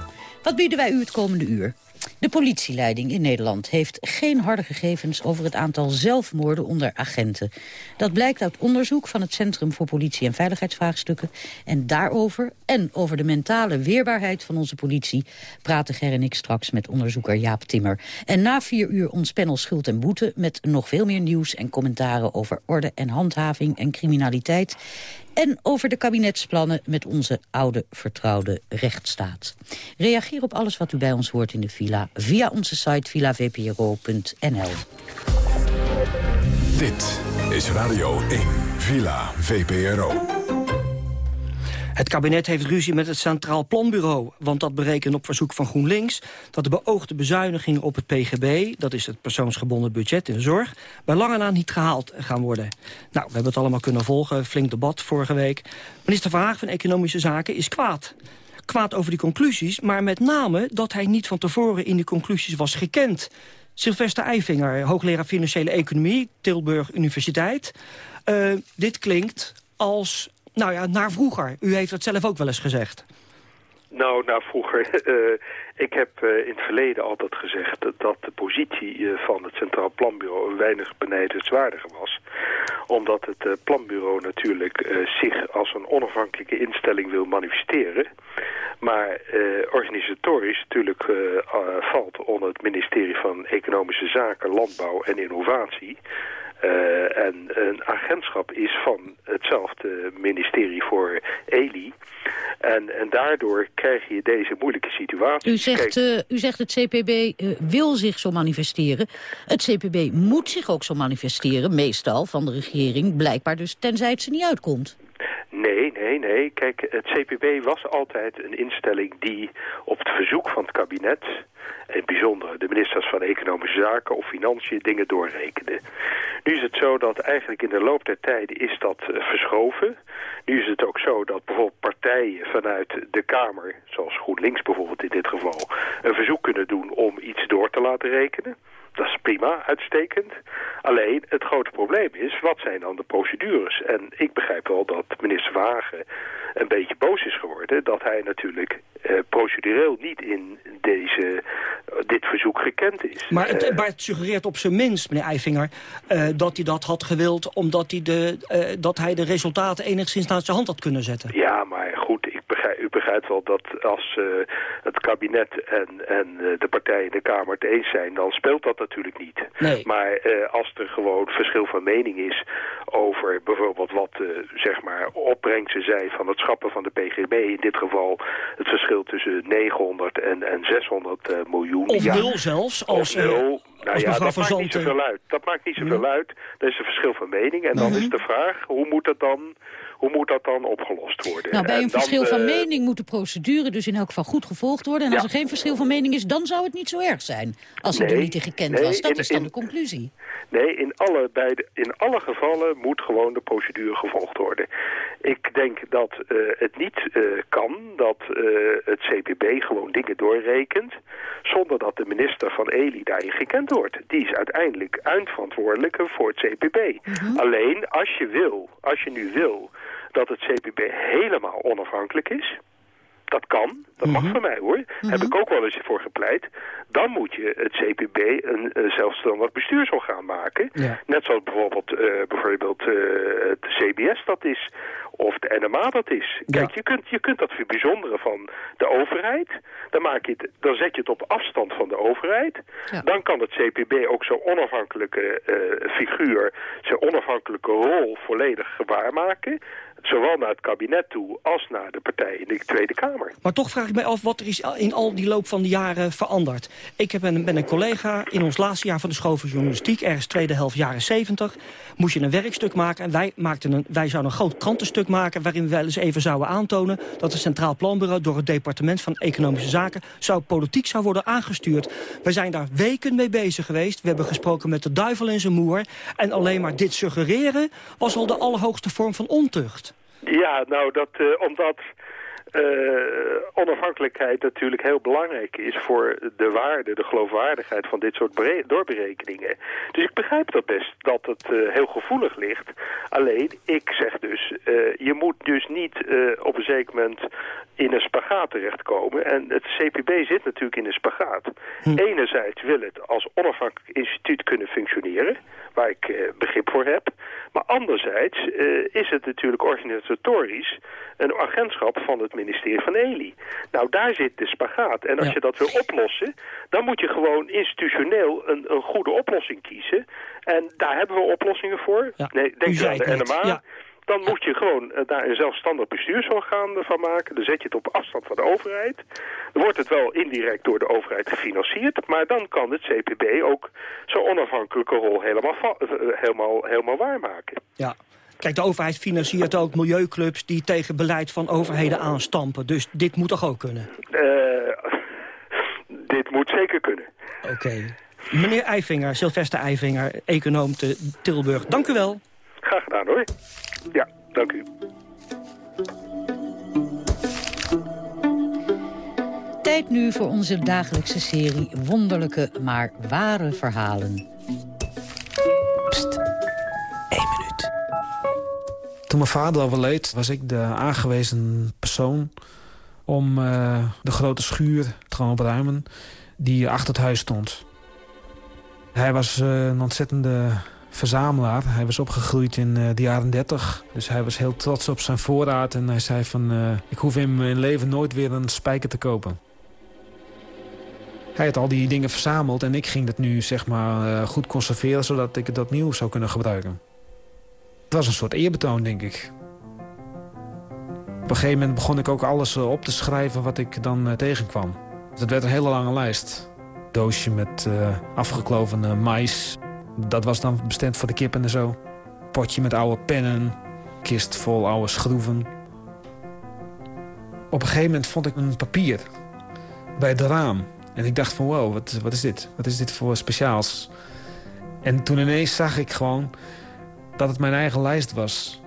wat bieden wij u het komende uur? De politieleiding in Nederland heeft geen harde gegevens over het aantal zelfmoorden onder agenten. Dat blijkt uit onderzoek van het Centrum voor Politie en Veiligheidsvraagstukken. En daarover en over de mentale weerbaarheid van onze politie praten Ger en ik straks met onderzoeker Jaap Timmer. En na vier uur ons panel Schuld en Boete met nog veel meer nieuws en commentaren over orde en handhaving en criminaliteit en over de kabinetsplannen met onze oude vertrouwde rechtsstaat. Reageer op alles wat u bij ons hoort in de villa via onze site villavpro.nl. Dit is Radio 1. Villa VPRO. Het kabinet heeft ruzie met het Centraal Planbureau. Want dat berekent op verzoek van GroenLinks... dat de beoogde bezuinigingen op het PGB... dat is het persoonsgebonden budget in de zorg... bij lange na niet gehaald gaan worden. Nou, we hebben het allemaal kunnen volgen. Flink debat vorige week. Minister Verhaag van Economische Zaken is kwaad. Kwaad over die conclusies, maar met name... dat hij niet van tevoren in die conclusies was gekend... Sylvester Eifinger, hoogleraar Financiële Economie, Tilburg Universiteit. Uh, dit klinkt als nou ja, naar vroeger. U heeft dat zelf ook wel eens gezegd. Nou, naar vroeger. Uh, ik heb uh, in het verleden altijd gezegd dat, de positie uh, van het Centraal Planbureau een weinig benijdenswaardiger was. Omdat het planbureau natuurlijk zich als een onafhankelijke instelling wil manifesteren. Maar organisatorisch natuurlijk valt onder het ministerie van Economische Zaken, Landbouw en Innovatie. Uh, en een agentschap is van hetzelfde ministerie voor ELI. En, en daardoor krijg je deze moeilijke situatie. U zegt, uh, u zegt het CPB uh, wil zich zo manifesteren. Het CPB moet zich ook zo manifesteren, meestal van de regering, blijkbaar dus, tenzij het ze niet uitkomt. Nee, nee, nee. Kijk, het CPB was altijd een instelling die op het verzoek van het kabinet... in het bijzonder de ministers van Economische Zaken of Financiën dingen doorrekende. Nu is het zo dat eigenlijk in de loop der tijden is dat uh, verschoven. Nu is het ook zo dat bijvoorbeeld partijen vanuit de Kamer... zoals GroenLinks bijvoorbeeld in dit geval... een verzoek kunnen doen om iets door te laten rekenen. Dat is prima, uitstekend. Alleen, het grote probleem is, wat zijn dan de procedures? En ik begrijp wel dat minister Wagen een beetje boos is geworden... dat hij natuurlijk eh, procedureel niet in deze, dit verzoek gekend is. Maar het, Eh, maar het suggereert op zijn minst, meneer Eifinger... eh, dat hij dat had gewild omdat hij de, eh, dat hij de resultaten enigszins naar zijn hand had kunnen zetten. Ja, maar goed, begrijp, u begrijpt wel dat als eh, het kabinet en, en eh, de partijen in de Kamer het eens zijn, dan speelt dat natuurlijk niet. Nee. Maar eh, als er gewoon verschil van mening is over bijvoorbeeld wat eh, zeg maar opbrengsten zijn van het schappen van de PGB, in dit geval het verschil tussen 900 en, en 600 eh, miljoen. Of ja, nul zelfs, of als, eh, nul. Nou als ja, dat maakt niet zoveel uit. Dat maakt niet zoveel uit. Er is een verschil van mening. En dan Mhm. is de vraag, hoe moet dat dan, hoe moet dat dan opgelost worden? Nou, bij En een dan, verschil van eh, mening moet de procedure dus in elk geval goed gevolgd worden. En als er geen verschil van mening is, dan zou het niet zo erg zijn. Als hij er Nee, niet in gekend nee, was. Dat in- is dan in- de conclusie. Nee, in alle, bij de, in alle gevallen moet gewoon de procedure gevolgd worden. Ik denk dat eh, het niet eh, kan dat eh, het CPB gewoon dingen doorrekent... zonder dat de minister van Eli daarin gekend wordt. Die is uiteindelijk eindverantwoordelijke voor het CPB. Alleen als je wil, als je nu wil dat het CPB helemaal onafhankelijk is... Dat kan, dat mag van mij hoor. Heb ik ook wel eens voor gepleit. Dan moet je het CPB een, een zelfstandig bestuursorgaan maken. Ja. Net zoals bijvoorbeeld, eh, bijvoorbeeld eh, het CBS dat is. Of de NMA dat is. Kijk, je, kunt, je kunt dat verbijzonderen van de overheid. Dan, maak je het, dan zet je het op afstand van de overheid. Dan kan het CPB ook zo'n onafhankelijke eh, figuur... zijn onafhankelijke rol volledig gewaarmaken. Zowel naar het kabinet toe als naar de partijen in de Tweede Kamer. Maar toch vraag ik mij af wat er is in al die loop van de jaren veranderd. Ik heb een, ben een collega in ons laatste jaar van de school voor journalistiek... ergens tweede helft jaren 70, moest je een werkstuk maken... en wij, maakten een, wij zouden een groot krantenstuk maken... waarin we wel eens even zouden aantonen... dat het Centraal Planbureau door het departement van Economische Zaken... zou politiek zou worden aangestuurd. We zijn daar weken mee bezig geweest. We hebben gesproken met de duivel in zijn moer. En alleen maar dit suggereren was al de allerhoogste vorm van ontucht. Ja, nou, dat, eh, omdat eh, onafhankelijkheid natuurlijk heel belangrijk is voor de waarde, de geloofwaardigheid van dit soort bere- doorberekeningen. Dus ik begrijp dat best, dat het eh, heel gevoelig ligt. Alleen, ik zeg dus, je moet dus niet op een zeker moment in een spagaat terechtkomen. En het CPB zit natuurlijk in een spagaat. Enerzijds wil het als onafhankelijk instituut kunnen functioneren, waar ik begrip voor heb. Maar anderzijds eh, is het natuurlijk organisatorisch een agentschap van het ministerie van Eli. Nou, daar zit de spagaat. En als Ja. je dat wil oplossen, dan moet je gewoon institutioneel een, een goede oplossing kiezen. En daar hebben we oplossingen voor. Nee, denk aan de. NMA. Ja. Dan moet je gewoon eh, daar een zelfstandig bestuursorgaan van maken. Dan zet je het op afstand van de overheid. Dan wordt het wel indirect door de overheid gefinancierd. Maar dan kan het CPB ook zo'n onafhankelijke rol helemaal, eh, helemaal, helemaal waarmaken. Ja. Kijk, de overheid financiert ook milieuclubs die tegen beleid van overheden aanstampen. Dus dit moet toch ook kunnen? Eh, dit moet zeker kunnen. Oké. Meneer Eifinger, Sylvester Eifinger, econoom te Tilburg. Dank u wel. Graag gedaan hoor. Ja, dank u. Tijd nu voor onze dagelijkse serie Wonderlijke maar ware verhalen. Toen mijn vader overleed, was ik de aangewezen persoon... om eh, de grote schuur te gaan opruimen die achter het huis stond. Hij was eh, een ontzettende verzamelaar. Hij was opgegroeid in eh, de jaren 30. Dus hij was heel trots op zijn voorraad. En hij zei van, eh, ik hoef in mijn leven nooit weer een spijker te kopen. Hij had al die dingen verzameld en ik ging dat nu zeg maar eh, goed conserveren... zodat ik het opnieuw zou kunnen gebruiken. Het was een soort eerbetoon, denk ik. Op een gegeven moment begon ik ook alles op te schrijven wat ik dan tegenkwam. Dat werd een hele lange lijst. Doosje met afgekloven mais. Dat was dan bestemd voor de kippen en zo. Potje met oude pennen. kist vol oude schroeven. Op een gegeven moment vond ik een papier bij het raam. En ik dacht van wow, wat, wat is dit? Wat is dit voor speciaals? En toen ineens zag ik gewoon dat het mijn eigen lijst was.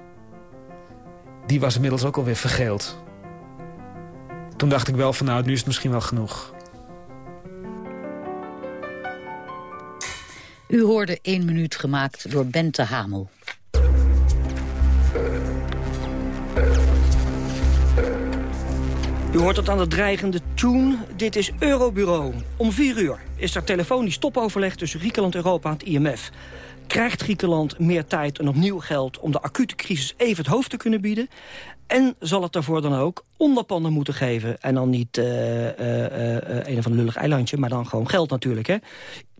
Die was inmiddels ook alweer vergeeld. Toen dacht ik wel van nou, nu is het misschien wel genoeg. U hoorde één minuut gemaakt door Bente Hamel. U hoort het aan de dreigende tune. Dit is Eurobureau. Om vier uur is er telefonisch topoverleg tussen Griekenland, Europa en het IMF. Krijgt Griekenland meer tijd en opnieuw geld om de acute crisis even het hoofd te kunnen bieden? En zal het daarvoor dan ook onderpanden moeten geven? En dan niet uh, uh, uh, een of ander lullig eilandje, maar dan gewoon geld natuurlijk. Hè?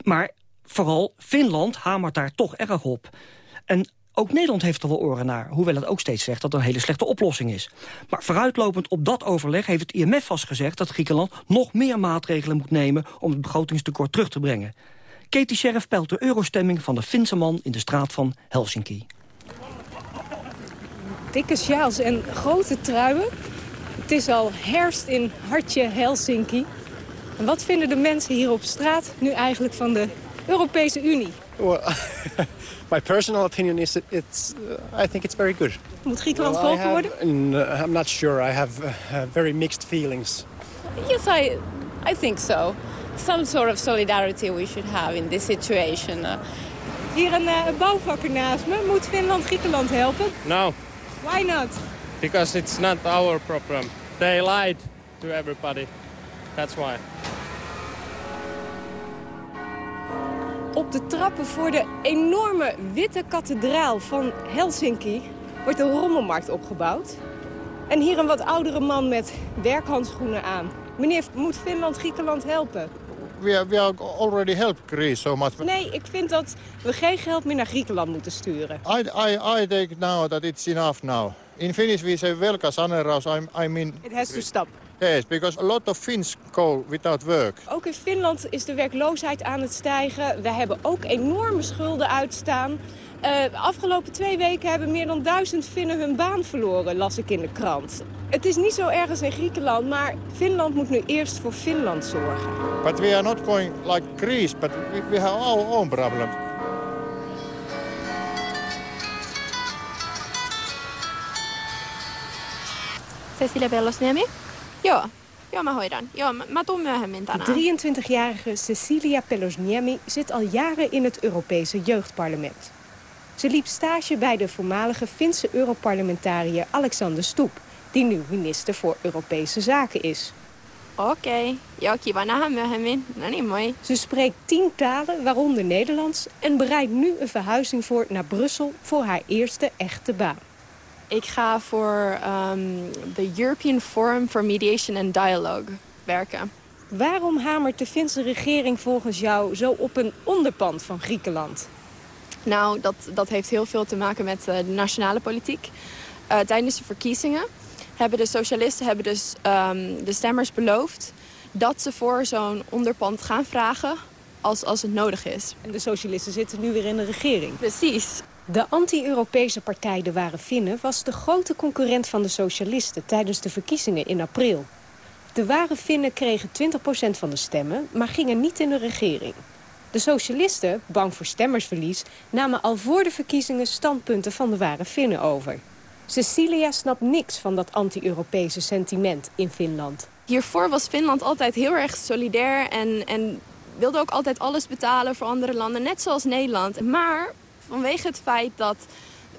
Maar vooral Finland hamert daar toch erg op. En ook Nederland heeft er wel oren naar, hoewel het ook steeds zegt dat het een hele slechte oplossing is. Maar vooruitlopend op dat overleg heeft het IMF vastgezegd dat Griekenland nog meer maatregelen moet nemen om het begrotingstekort terug te brengen. Katie Sheriff peilt de eurostemming van de Finse man in de straat van Helsinki. Dikke sjaals en grote truien. Het is al herfst in hartje Helsinki. En wat vinden de mensen hier op straat nu eigenlijk van de Europese Unie? Well, my personal opinion is that it's. Uh, I think it's very good. Moet Griekenland well, geholpen worden? Uh, I'm not sure. I have uh, very mixed feelings. Yes, I, I think so. Some sort of solidarity we should have in this situation. Uh, Hier een, uh, bouwvakker naast me. Moet Finland Griekenland helpen? No. Why not? Because it's not our problem. They lied to everybody. That's why. Op de trappen voor de enorme witte kathedraal van Helsinki wordt een rommelmarkt opgebouwd. En hier een wat oudere man met werkhandschoenen aan. Meneer, moet Finland Griekenland helpen? We we already helped Greece so much. Nee, ik vind dat we geen geld meer naar Griekenland moeten sturen. I, I, I take now that it's enough now. In Finnish we say velka saneraus, I, I mean... It has to stop. Yes, because a lot of Finns go without work. Ook in Finland is de werkloosheid aan het stijgen. We hebben ook enorme schulden uitstaan. Uh, de afgelopen twee weken hebben meer dan duizend Finnen hun baan verloren, las ik in de krant. Het is niet zo ergens in Griekenland, maar Finland moet nu eerst voor Finland zorgen. But we are not going like Greece, but we, we have our own problems. Cecilia Pellosniemi? Joo, Joo, mä hoidan. Joo, mä, mä tuun myöhemmin tänään. 23-jarige Cecilia Pelosniemi zit al jaren in het Europese jeugdparlement. Ze liep stage bij de voormalige Finse Europarlementariër Alexander Stoep... die nu minister voor Europese Zaken is. Oké, okay. joo, kiva nähdä myöhemmin. No niin, moi. Ze spreekt tien talen, waaronder Nederlands... en bereidt nu een verhuizing voor naar Brussel voor haar eerste echte baan. Ik ga voor um, de European Forum for Mediation and Dialogue werken. Waarom hamert de Finse regering volgens jou zo op een onderpand van Griekenland? Nou, dat, dat heeft heel veel te maken met uh, de nationale politiek. Uh, tijdens de verkiezingen hebben de socialisten hebben dus, um, de stemmers beloofd... dat ze voor zo'n onderpand gaan vragen als, als het nodig is. En de socialisten zitten nu weer in de regering. Precies. De anti-Europese partij De Ware Finnen was de grote concurrent van de socialisten tijdens de verkiezingen in april. De Ware Finnen kregen 20% van de stemmen, maar gingen niet in de regering. De socialisten, bang voor stemmersverlies, namen al voor de verkiezingen standpunten van de Ware Finnen over. Cecilia snapt niks van dat anti-Europese sentiment in Finland. Hiervoor was Finland altijd heel erg solidair en, en wilde ook altijd alles betalen voor andere landen, net zoals Nederland. Maar vanwege het feit dat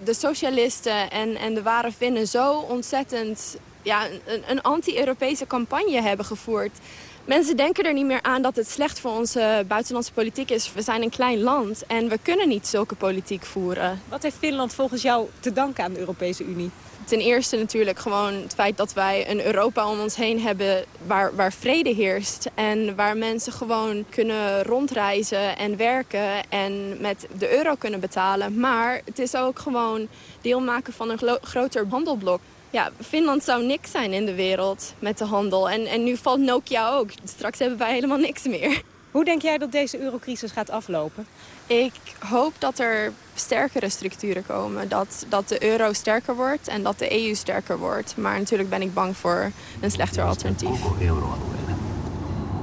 de socialisten en, en de ware Finnen zo ontzettend ja, een, een anti-Europese campagne hebben gevoerd. Mensen denken er niet meer aan dat het slecht voor onze buitenlandse politiek is. We zijn een klein land en we kunnen niet zulke politiek voeren. Wat heeft Finland volgens jou te danken aan de Europese Unie? Ten eerste natuurlijk gewoon het feit dat wij een Europa om ons heen hebben waar, waar vrede heerst. En waar mensen gewoon kunnen rondreizen en werken en met de euro kunnen betalen. Maar het is ook gewoon deel maken van een groter handelblok. Ja, Finland zou niks zijn in de wereld met de handel. En, en nu valt Nokia ook. Straks hebben wij helemaal niks meer. Hoe denk jij dat deze eurocrisis gaat aflopen? Ik hoop dat er sterkere structuren komen. Dat, dat de euro sterker wordt en dat de EU sterker wordt. Maar natuurlijk ben ik bang voor een slechter alternatief.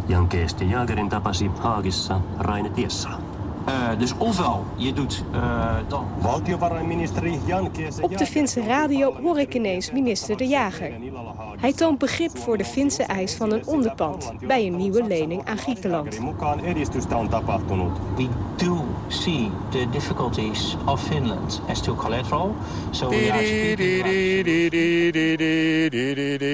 Jan tapasi Haagissa Raine. Uh, dus ofwel je doet uh, dan... Jan Kees Op de Finse radio hoor ik ineens minister De Jager. Hij toont begrip voor de Finse eis van een onderpand... bij een nieuwe lening aan Griekenland. We do see the difficulties of Finland as to collateral. So we are speaking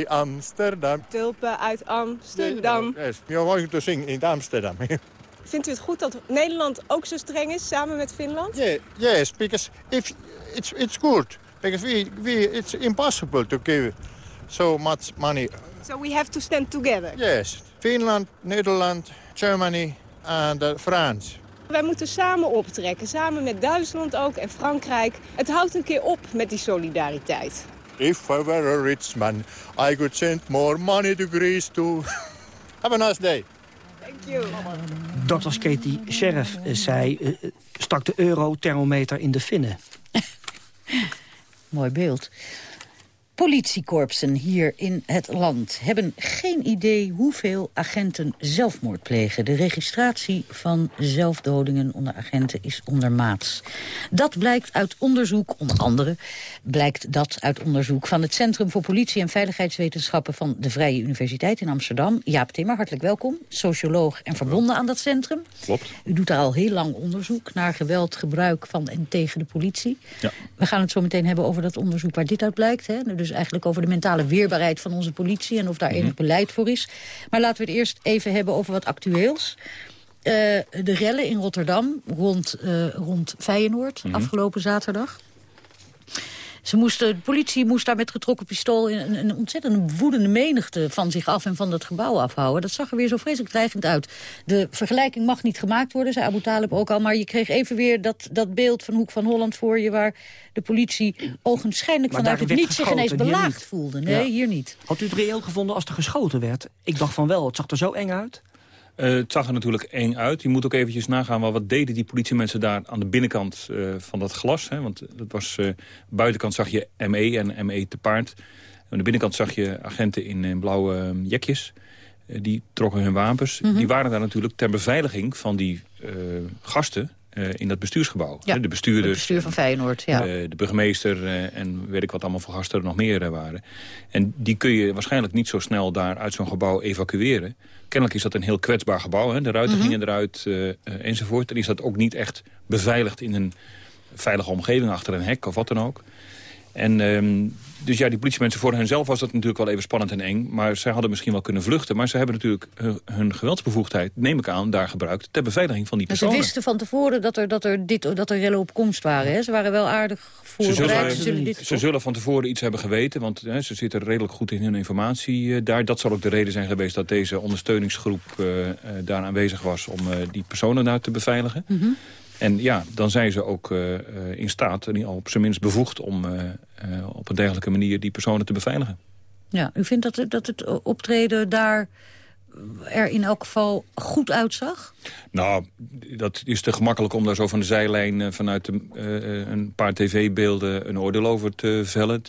Amsterdam. Tulpen uit Amsterdam. Yes, you're going to sing in Amsterdam. Vindt u het goed dat Nederland ook zo streng is samen met Finland? Yeah, yes, because if it's it's good because we we it's impossible to give so much money. So we have to stand together. Yes, Finland, Nederland, Germany and uh, France. Wij moeten samen optrekken, samen met Duitsland ook en Frankrijk. Het houdt een keer op met die solidariteit. If I were a rich man, I could send more money to Greece too. Have a nice day. Thank you. Dr. Katie Sheriff eh, zei, uh, stak de eurothermometer in de vinnen. Mooi beeld. Politiekorpsen hier in het land hebben geen idee hoeveel agenten zelfmoord plegen. De registratie van zelfdodingen onder agenten is ondermaats. Dat blijkt uit onderzoek, onder andere, blijkt dat uit onderzoek van het Centrum voor Politie en Veiligheidswetenschappen van de Vrije Universiteit in Amsterdam. Jaap Timmer, hartelijk welkom. Socioloog en verbonden aan dat centrum. Klopt. U doet daar al heel lang onderzoek naar geweld, gebruik van en tegen de politie. Ja. We gaan het zo meteen hebben over dat onderzoek waar dit uit blijkt. Hè? Dus eigenlijk over de mentale weerbaarheid van onze politie... en of daar enig beleid voor is. Maar laten we het eerst even hebben over wat actueels. Uh, de rellen in Rotterdam rond, uh, rond Feyenoord afgelopen zaterdag. Ze moesten, de politie moest daar met getrokken pistool een, een ontzettend woedende menigte van zich af en van dat gebouw afhouden. Dat zag er weer zo vreselijk dreigend uit. De vergelijking mag niet gemaakt worden, zei Abu Talib ook al, maar je kreeg even weer dat, dat beeld van Hoek van Holland voor je waar de politie ogenschijnlijk Maar vanuit het niet zich ineens belaagd voelde. Nee, Ja. hier niet. Had u het reëel gevonden als er geschoten werd? Ik dacht van wel, het zag er zo eng uit. Eh, het zag er natuurlijk eng uit. Je moet ook eventjes nagaan wel, wat deden die politiemensen daar aan de binnenkant eh, van dat glas. Hè? Want dat was, eh, buitenkant zag je ME en ME te paard. Aan de binnenkant zag je agenten in, blauwe eh, jekjes. Die trokken hun wapens. Mhm. Die waren daar natuurlijk ter beveiliging van die gasten eh, in dat bestuursgebouw. Ja, de bestuurders, Het bestuur van Feyenoord, ja. eh, de burgemeester eh, en weet ik wat allemaal voor gasten er nog meer waren. En die kun je waarschijnlijk niet zo snel daar uit zo'n gebouw evacueren. Kennelijk is dat een heel kwetsbaar gebouw. Hè? De ruiten Mhm. gingen eruit enzovoort. En is dat ook niet echt beveiligd in een veilige omgeving achter een hek of wat dan ook. En ehm, dus ja, die politiemensen voor henzelf was dat natuurlijk wel even spannend en eng. Maar zij hadden misschien wel kunnen vluchten. Maar ze hebben natuurlijk hun, hun geweldsbevoegdheid, neem ik aan, daar gebruikt... ter beveiliging van die Maar ze personen. wisten van tevoren dat er, dat er, dit, dat er rellen op komst waren. Hè? Ze waren wel aardig Ze voorbereid. zullen, zullen dit ze zullen van tevoren iets hebben geweten, want hè, ze zitten redelijk goed in hun informatie eh, daar. Dat zal ook de reden zijn geweest dat deze ondersteuningsgroep eh, eh, daar aanwezig was om eh, die personen daar te beveiligen. Mhm. En ja, dan zijn ze ook eh, eh, in staat, en op zijn minst bevoegd om eh, op een dergelijke manier die personen te beveiligen. Ja, u vindt dat, het- dat het optreden daar er in elk geval goed uitzag? Nou, dat is te gemakkelijk om daar zo van de zijlijn vanuit de, een paar tv-beelden een oordeel over te vellen.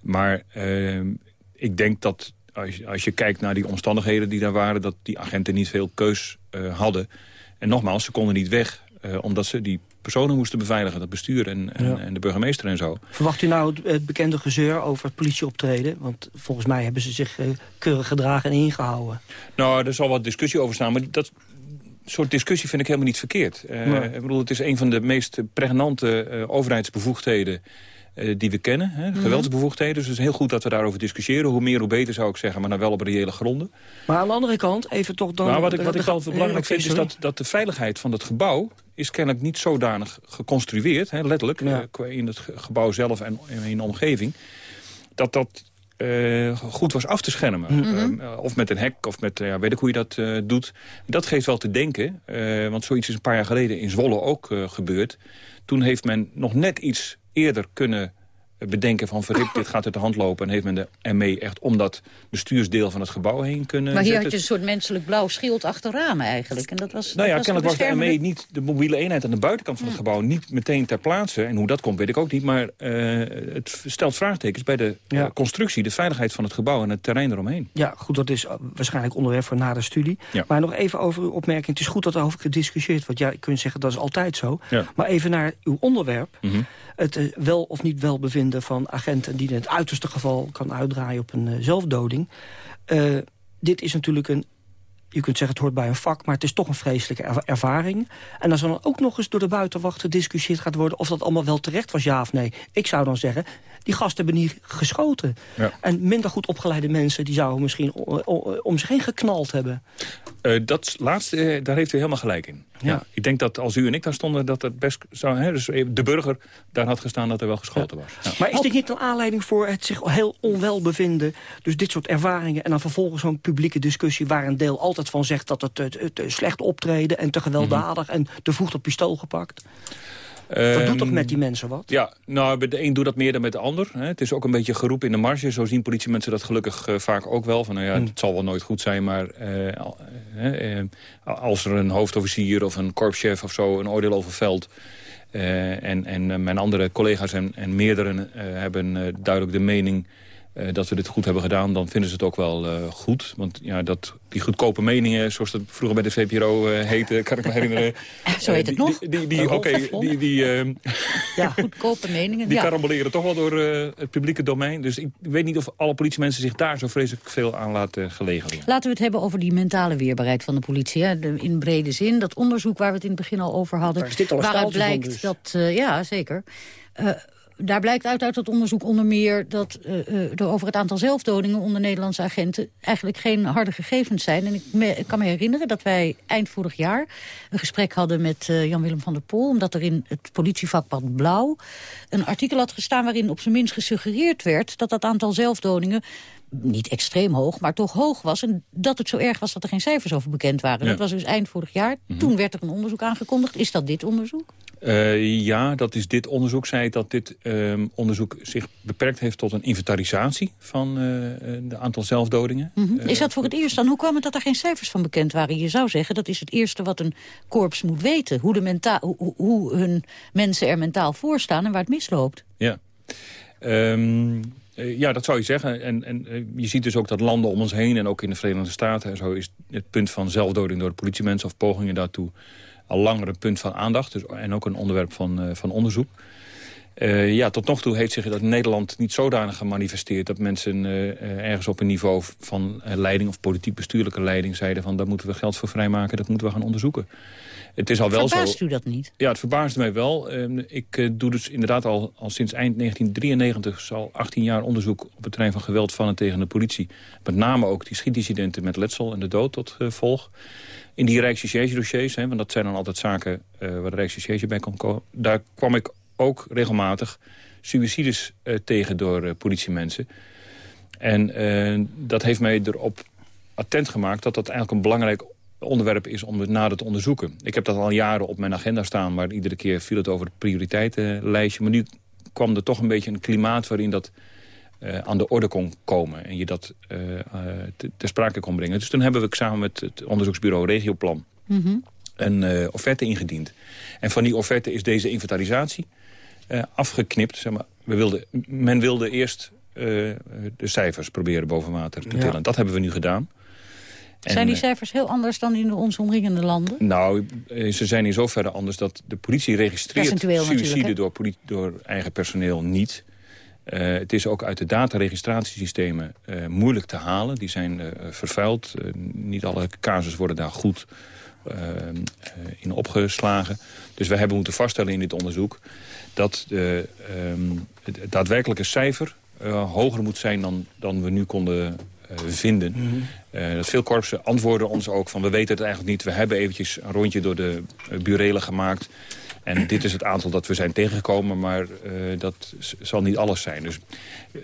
Maar ik denk dat als je, als je kijkt naar die omstandigheden die daar waren... dat die agenten niet veel keus hadden. En nogmaals, ze konden niet weg eh, omdat ze die personen moesten beveiligen. Dat bestuur en, en, Ja. en de burgemeester en zo. Verwacht u nou het, het bekende gezeur over het politieoptreden? Want volgens mij hebben ze zich eh, keurig gedragen en ingehouden. Nou, er zal wat discussie over staan, maar dat soort discussie vind ik helemaal niet verkeerd. Eh. Ik bedoel, het is een van de meest pregnante overheidsbevoegdheden eh, die we kennen. Hè, Mhm. geweldsbevoegdheden. Dus het is heel goed dat we daarover discussiëren. Hoe meer, hoe beter zou ik zeggen, maar dan wel op reële gronden. Maar aan de andere kant, even toch dan... maar wat ik, wat de- ik altijd belangrijk vind, is dat, dat de veiligheid van het gebouw... is kennelijk niet zodanig geconstrueerd, hè, letterlijk, eh, in het ge- gebouw zelf en in de omgeving... dat dat eh, goed was af te schermen. Mhm. Eh, of met een hek, of met, ja, weet ik hoe je dat doet. Dat geeft wel te denken, want zoiets is een paar jaar geleden in Zwolle ook gebeurd. Toen heeft men nog net iets eerder kunnen bedenken van verrip, dit gaat uit de hand lopen... en heeft men de ME echt om dat bestuursdeel van het gebouw heen kunnen Maar hier zetten. had je een soort menselijk blauw schild achter ramen eigenlijk. En dat was, Nou ja, dat kennelijk was de ME niet de mobiele eenheid aan de buitenkant van het gebouw niet meteen ter plaatse. En hoe dat komt weet ik ook niet. Maar eh, het stelt vraagtekens bij de eh, constructie, de veiligheid van het gebouw en het terrein eromheen. Ja, goed, dat is uh, waarschijnlijk onderwerp voor na de studie. Ja. Maar nog even over uw opmerking. Het is goed dat er over gediscussieerd wordt. Ja, je kunt zeggen dat is altijd zo. Ja. Maar even naar uw onderwerp. Mhm. Het eh, wel of niet welbevinden van agenten... die in het uiterste geval kan uitdraaien op een eh, zelfdoding. Eh, dit is natuurlijk een... Je kunt zeggen het hoort bij een vak, maar het is toch een vreselijke erva- ervaring. En als er dan ook nog eens door de buitenwacht gediscussieerd gaat worden... of dat allemaal wel terecht was, ja of nee. Ik zou dan zeggen, die gasten hebben niet geschoten. Ja. En minder goed opgeleide mensen... die zouden misschien om zich heen geknald hebben. Eh, dat laatste, eh, daar heeft u helemaal gelijk in. Ja. Ik denk dat als u en ik daar stonden, dat het best zou... Hè, dus eh, de burger daar had gestaan dat er wel geschoten was. Ja. Maar is dit niet een aanleiding voor het zich heel onwel bevinden? Dus dit soort ervaringen en dan vervolgens zo'n publieke discussie... waar een deel altijd van zegt dat het, het slecht optreden... en te gewelddadig en te vroeg tot pistool gepakt. Dat doet toch Ehm, met die mensen wat? Ja, nou, bij de een doet dat meer dan met de ander. Hè. Het is ook een beetje geroep in de marge. Zo zien politiemensen dat gelukkig eh, vaak ook wel. Van, nou ja, Het zal wel nooit goed zijn, maar eh, eh, als er een hoofdofficier of een korpschef of zo een oordeel over velt... eh, en, en mijn andere collega's en, en meerdere eh, hebben eh, duidelijk de mening... eh, dat we dit goed hebben gedaan, dan vinden ze het ook wel eh, goed. Want ja, dat, die goedkope meningen, zoals dat vroeger bij de VPRO eh, heette... kan ik me herinneren. Zo heet het nog. Die, die, die, die, die, eh, Ja, goedkope meningen. die ja. karamboleren toch wel door eh, het publieke domein. Dus ik weet niet of alle politiemensen zich daar zo vreselijk veel aan laten gelegen. Laten we het hebben over die mentale weerbaarheid van de politie. Hè? De- in brede zin, dat onderzoek waar we het in het begin al over hadden. Daar is dit al een waaruit blijkt dus. dat, eh, ja zeker. Daar blijkt uit uit dat onderzoek onder meer dat eh, eh, er over het aantal zelfdodingen onder Nederlandse agenten eigenlijk geen harde gegevens zijn. En ik, kan me herinneren dat wij eind vorig jaar een gesprek hadden met eh, Jan-Willem van der Pol, omdat er in het politievakblad Blauw een artikel had gestaan waarin op zijn minst gesuggereerd werd dat dat aantal zelfdodingen niet extreem hoog, maar toch hoog was. En dat het zo erg was dat er geen cijfers over bekend waren. Ja. Dat was dus eind vorig jaar. Toen werd er een onderzoek aangekondigd. Is dat dit onderzoek? Eh, ja, dat is dit onderzoek. Zei dat dit ehm, onderzoek zich beperkt heeft tot een inventarisatie van eh, eh, de aantal zelfdodingen. Mhm. Eh, is dat voor het eerst dan? Hoe kwam het dat er geen cijfers van bekend waren? Je zou zeggen, dat is het eerste wat een korps moet weten. Hoe, de menta hoe, hoe- hoe hun mensen er mentaal voor staan en waar het misloopt. Ja. Ehm, eh, ja, dat zou je zeggen. En, en eh, je ziet dus ook dat landen om ons heen... en ook in de Verenigde Staten en zo... is het punt van zelfdoding door de politiemensen... of pogingen daartoe al langer een punt van aandacht. Dus, en ook een onderwerp van, eh, van onderzoek. Ja, tot nog toe heeft zich dat Nederland niet zodanig gemanifesteerd... dat mensen ergens op een niveau van leiding of politiek-bestuurlijke leiding zeiden... van daar moeten we geld voor vrijmaken, dat moeten we gaan onderzoeken. Het is al wel zo... Verbaast u dat niet? Ja, het verbaasde mij wel. Ehm, ik eh, doe dus inderdaad al, al sinds eind 1993... al 18 jaar onderzoek op het terrein van geweld van en tegen de politie. Met name ook die schietincidenten met letsel en de dood tot gevolg. In die Rijksjustitie-dossiers, hè, want dat zijn dan altijd zaken... eh, waar de Rijksjustitie bij kan komen. Daar kwam ik ook regelmatig suicides eh, tegen door eh, politiemensen. En eh, dat heeft mij erop attent gemaakt... dat dat eigenlijk een belangrijk onderwerp is om het nader te onderzoeken. Ik heb dat al jaren op mijn agenda staan... maar iedere keer viel het over het prioriteitenlijstje. Maar nu kwam er toch een beetje een klimaat waarin dat eh, aan de orde kon komen. En je dat eh, eh, te, ter sprake kon brengen. Dus toen hebben we samen met het onderzoeksbureau Regioplan... Mhm. een offerte ingediend. En van die offerte is deze inventarisatie afgeknipt. Zeg maar. we wilden, men wilde eerst de cijfers proberen boven water te Ja. tillen. Dat hebben we nu gedaan. En, Zijn die eh, cijfers heel anders dan in de ons omringende landen? nou, eh, ze zijn in zoverre anders dat de politie registreert suïcide door, door eigen personeel niet. Eh, het is ook uit de dataregistratiesystemen moeilijk te halen. Die zijn eh, vervuild. Niet alle casus worden daar goed in opgeslagen. Dus wij hebben moeten vaststellen in dit onderzoek... dat de, ehm, het daadwerkelijke cijfer hoger moet zijn dan, dan we nu konden eh, vinden. Eh, dat veel korpsen antwoorden ons ook van... we weten het eigenlijk niet, we hebben eventjes een rondje door de eh, burelen gemaakt... En dit is het aantal dat we zijn tegengekomen, maar eh, dat zal niet alles zijn. Dus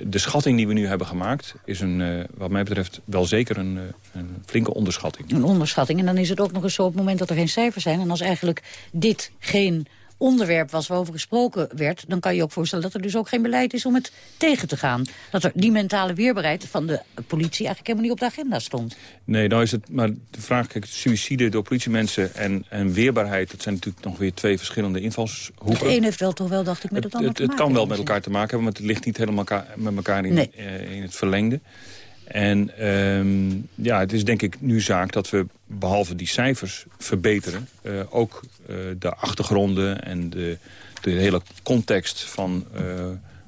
de schatting die we nu hebben gemaakt is een, eh, wat mij betreft wel zeker een, eh, een flinke onderschatting. Een onderschatting. En dan is het ook nog eens zo op het moment dat er geen cijfers zijn... en als eigenlijk dit geen onderwerp was waarover gesproken werd... dan kan je ook voorstellen dat er dus ook geen beleid is om het tegen te gaan. Dat er die mentale weerbaarheid van de politie eigenlijk helemaal niet op de agenda stond. Nee, nou is het maar de vraag, kijk, suïcide door politiemensen en, en weerbaarheid... dat zijn natuurlijk nog weer twee verschillende invalshoeken. Het een heeft wel toch wel, dacht ik, met het, het ander Het, het kan wel met elkaar te maken hebben, maar het ligt niet helemaal met elkaar in, Nee. eh, in het verlengde. En ehm, ja, het is denk ik nu zaak dat we behalve die cijfers verbeteren... eh, ook eh, de achtergronden en de, de hele context van eh,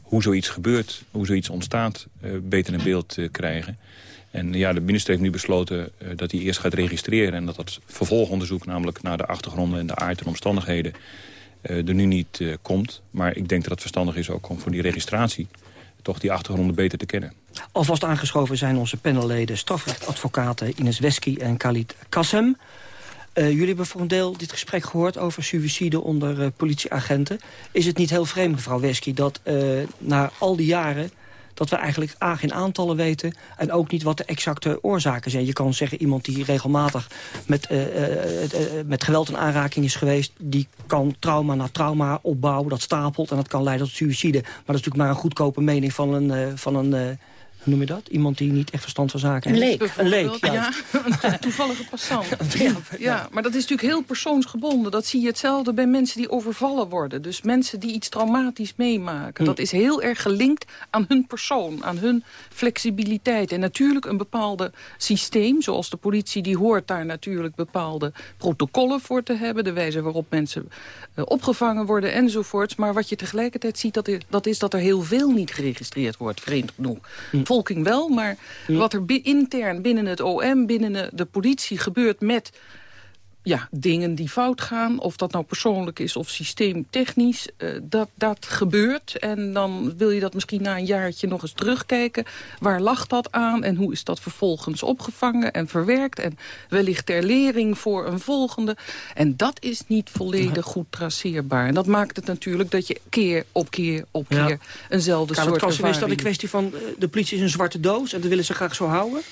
hoe zoiets gebeurt... hoe zoiets ontstaat, beter in beeld krijgen. En ja, de minister heeft nu besloten dat hij eerst gaat registreren... en dat dat vervolgonderzoek, namelijk naar de achtergronden en de aard en omstandigheden... er nu niet komt. Maar ik denk dat het verstandig is ook om voor die registratie... toch die achtergronden beter te kennen. Alvast aangeschoven zijn onze panelleden strafrechtadvocaten Ines Wesky en Khalid Kassem. Eh, jullie hebben voor een deel dit gesprek gehoord over suïcide onder eh, politieagenten. Is het niet heel vreemd, mevrouw Wesky, dat eh, na al die jaren dat we eigenlijk A, geen aantallen weten... en ook niet wat de exacte oorzaken zijn. Je kan zeggen, iemand die regelmatig met, eh, eh, eh, met geweld in aanraking is geweest... die kan trauma na trauma opbouwen, dat stapelt... en dat kan leiden tot suïcide. Maar dat is natuurlijk maar een goedkope mening van een... van een noem je dat? Iemand die niet echt verstand van zaken Een heeft. leek. Een leek, ja. Ja, een toevallige passant. Ja, maar dat is natuurlijk heel persoonsgebonden. Dat zie je hetzelfde bij mensen die overvallen worden. Dus mensen die iets traumatisch meemaken. Hm. Dat is heel erg gelinkt aan hun persoon, aan hun flexibiliteit. En natuurlijk een bepaalde systeem, zoals de politie... die hoort daar natuurlijk bepaalde protocollen voor te hebben. De wijze waarop mensen eh, opgevangen worden enzovoorts. Maar wat je tegelijkertijd ziet, dat, is, dat is dat er heel veel niet geregistreerd wordt, vreemd genoeg. Volking wel, maar wat er bi- intern binnen het OM, binnen de politie gebeurt met ja, dingen die fout gaan, of dat nou persoonlijk is of systeemtechnisch, eh, dat, dat gebeurt. En dan wil je dat misschien na een jaartje nog eens terugkijken. Waar lag dat aan en hoe is dat vervolgens opgevangen en verwerkt? En wellicht ter lering voor een volgende. En dat is niet volledig goed traceerbaar. En dat maakt het natuurlijk dat je keer op keer op Ja. keer eenzelfde Kan soort kan is dat ervaring- een kwestie van eh, de politie is een zwarte doos... en dat willen ze graag zo houden?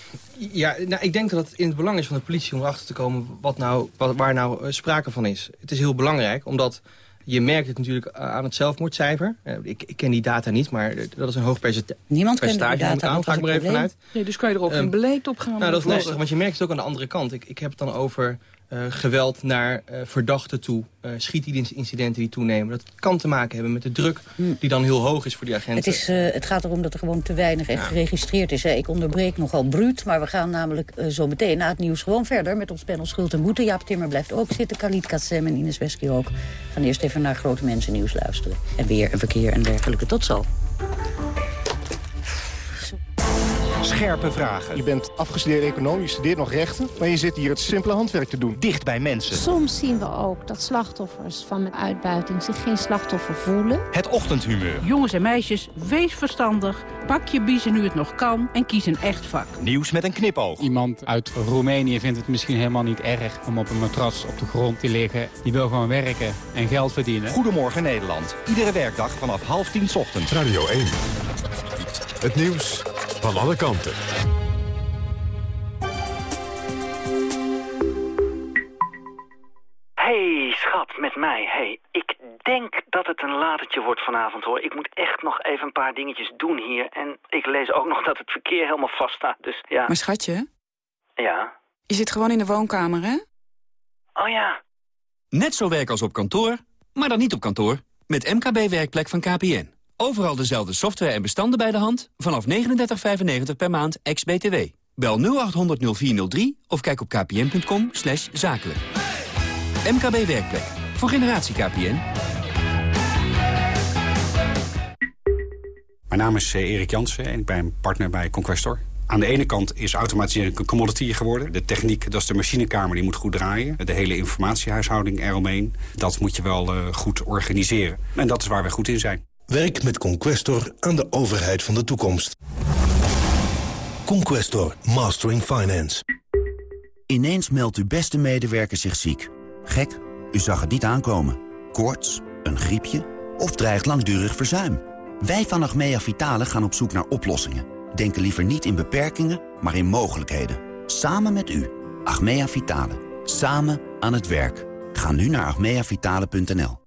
Ja, nou, ik denk dat het in het belang is van de politie om erachter te komen wat nou, wat, waar nou eh, sprake van is. Het is heel belangrijk, omdat je merkt het natuurlijk eh, aan het zelfmoordcijfer. Eh, ik, ik ken die data niet, maar dat is een hoog percenta- Niemand kent die percentage. data, aan, ga ik maar even vanuit. Nee, dus kan je er ook Ehm, geen beleid op gaan. Nou, dat is lastig, want je merkt het ook aan de andere kant. Ik, ik heb het dan over eh, geweld naar eh, verdachten toe. eh schietincidenten die toenemen. Dat kan te maken hebben met de druk die dan heel hoog is voor die agenten. Het, is, het gaat erom dat er gewoon te weinig echt geregistreerd is. Hè. Ik onderbreek nogal bruut, maar we gaan namelijk zo meteen na het nieuws gewoon verder met ons panel Schuld en Boete. Jaap Timmer blijft ook zitten, Khalid Kassem en Ines Wesky ook. We gaan eerst even naar grote mensen nieuws luisteren. En weer en verkeer en dergelijke. Tot zo. Scherpe vragen. Je bent afgestudeerd econoom, je studeert nog rechten... maar je zit hier het simpele handwerk te doen. Dicht bij mensen. Soms zien we ook dat slachtoffers van uitbuiting zich geen slachtoffer voelen. Het ochtendhumeur. Jongens en meisjes, wees verstandig. Pak je biezen nu het nog kan en kies een echt vak. Nieuws met een knipoog. Iemand uit Roemenië vindt het misschien helemaal niet erg om op een matras op de grond te liggen. Die wil gewoon werken en geld verdienen. Goedemorgen Nederland. Iedere werkdag vanaf half tien 's ochtends. Radio 1. Het nieuws van alle kanten. Hey, schat, met mij. Hey, ik denk dat het een latertje wordt vanavond, hoor. Ik moet echt nog even een paar dingetjes doen hier. En ik lees ook nog dat het verkeer helemaal vast staat, dus ja. Maar schatje, Ja? je zit gewoon in de woonkamer, hè? Oh ja. Net zo werk als op kantoor, maar dan niet op kantoor. Met MKB Werkplek van KPN. Overal dezelfde software en bestanden bij de hand. Vanaf 39,95 per maand, ex-BTW. Bel 0800 0403 of kijk op kpn.com slash zakelijk. MKB Werkplek. Voor generatie KPN. Mijn naam is eh, Erik Jansen en ik ben partner bij Conquestor. Aan de ene kant is automatisering een commodity geworden. De techniek, dat is de machinekamer, die moet goed draaien. De hele informatiehuishouding eromheen, dat moet je wel eh, goed organiseren. En dat is waar we goed in zijn. Werk met Conquestor aan de overheid van de toekomst. Conquestor, Mastering Finance. Ineens meldt uw beste medewerker zich ziek. Gek, u zag het niet aankomen. Koorts, een griepje of dreigt langdurig verzuim. Wij van Achmea Vitale gaan op zoek naar oplossingen. Denken liever niet in beperkingen, maar in mogelijkheden. Samen met u. Achmea Vitale. Samen aan het werk. Ga nu naar achmeavitale.nl.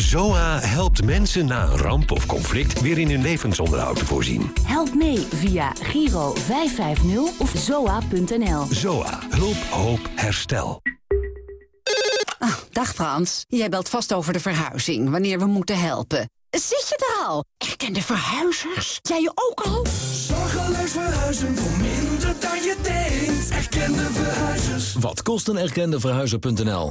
ZOA helpt mensen na een ramp of conflict weer in hun levensonderhoud te voorzien. Help mee via Giro 550 of zoa.nl. ZOA. Hulp, hoop, herstel. Ah, dag Frans. Jij belt vast over de verhuizing, wanneer we moeten helpen. Zit je er al? Erkende verhuizers? Jij ook al? Zorgeloos verhuizen voor minder dan je denkt. Erkende verhuizers. Wat kost een erkende verhuizer.nl?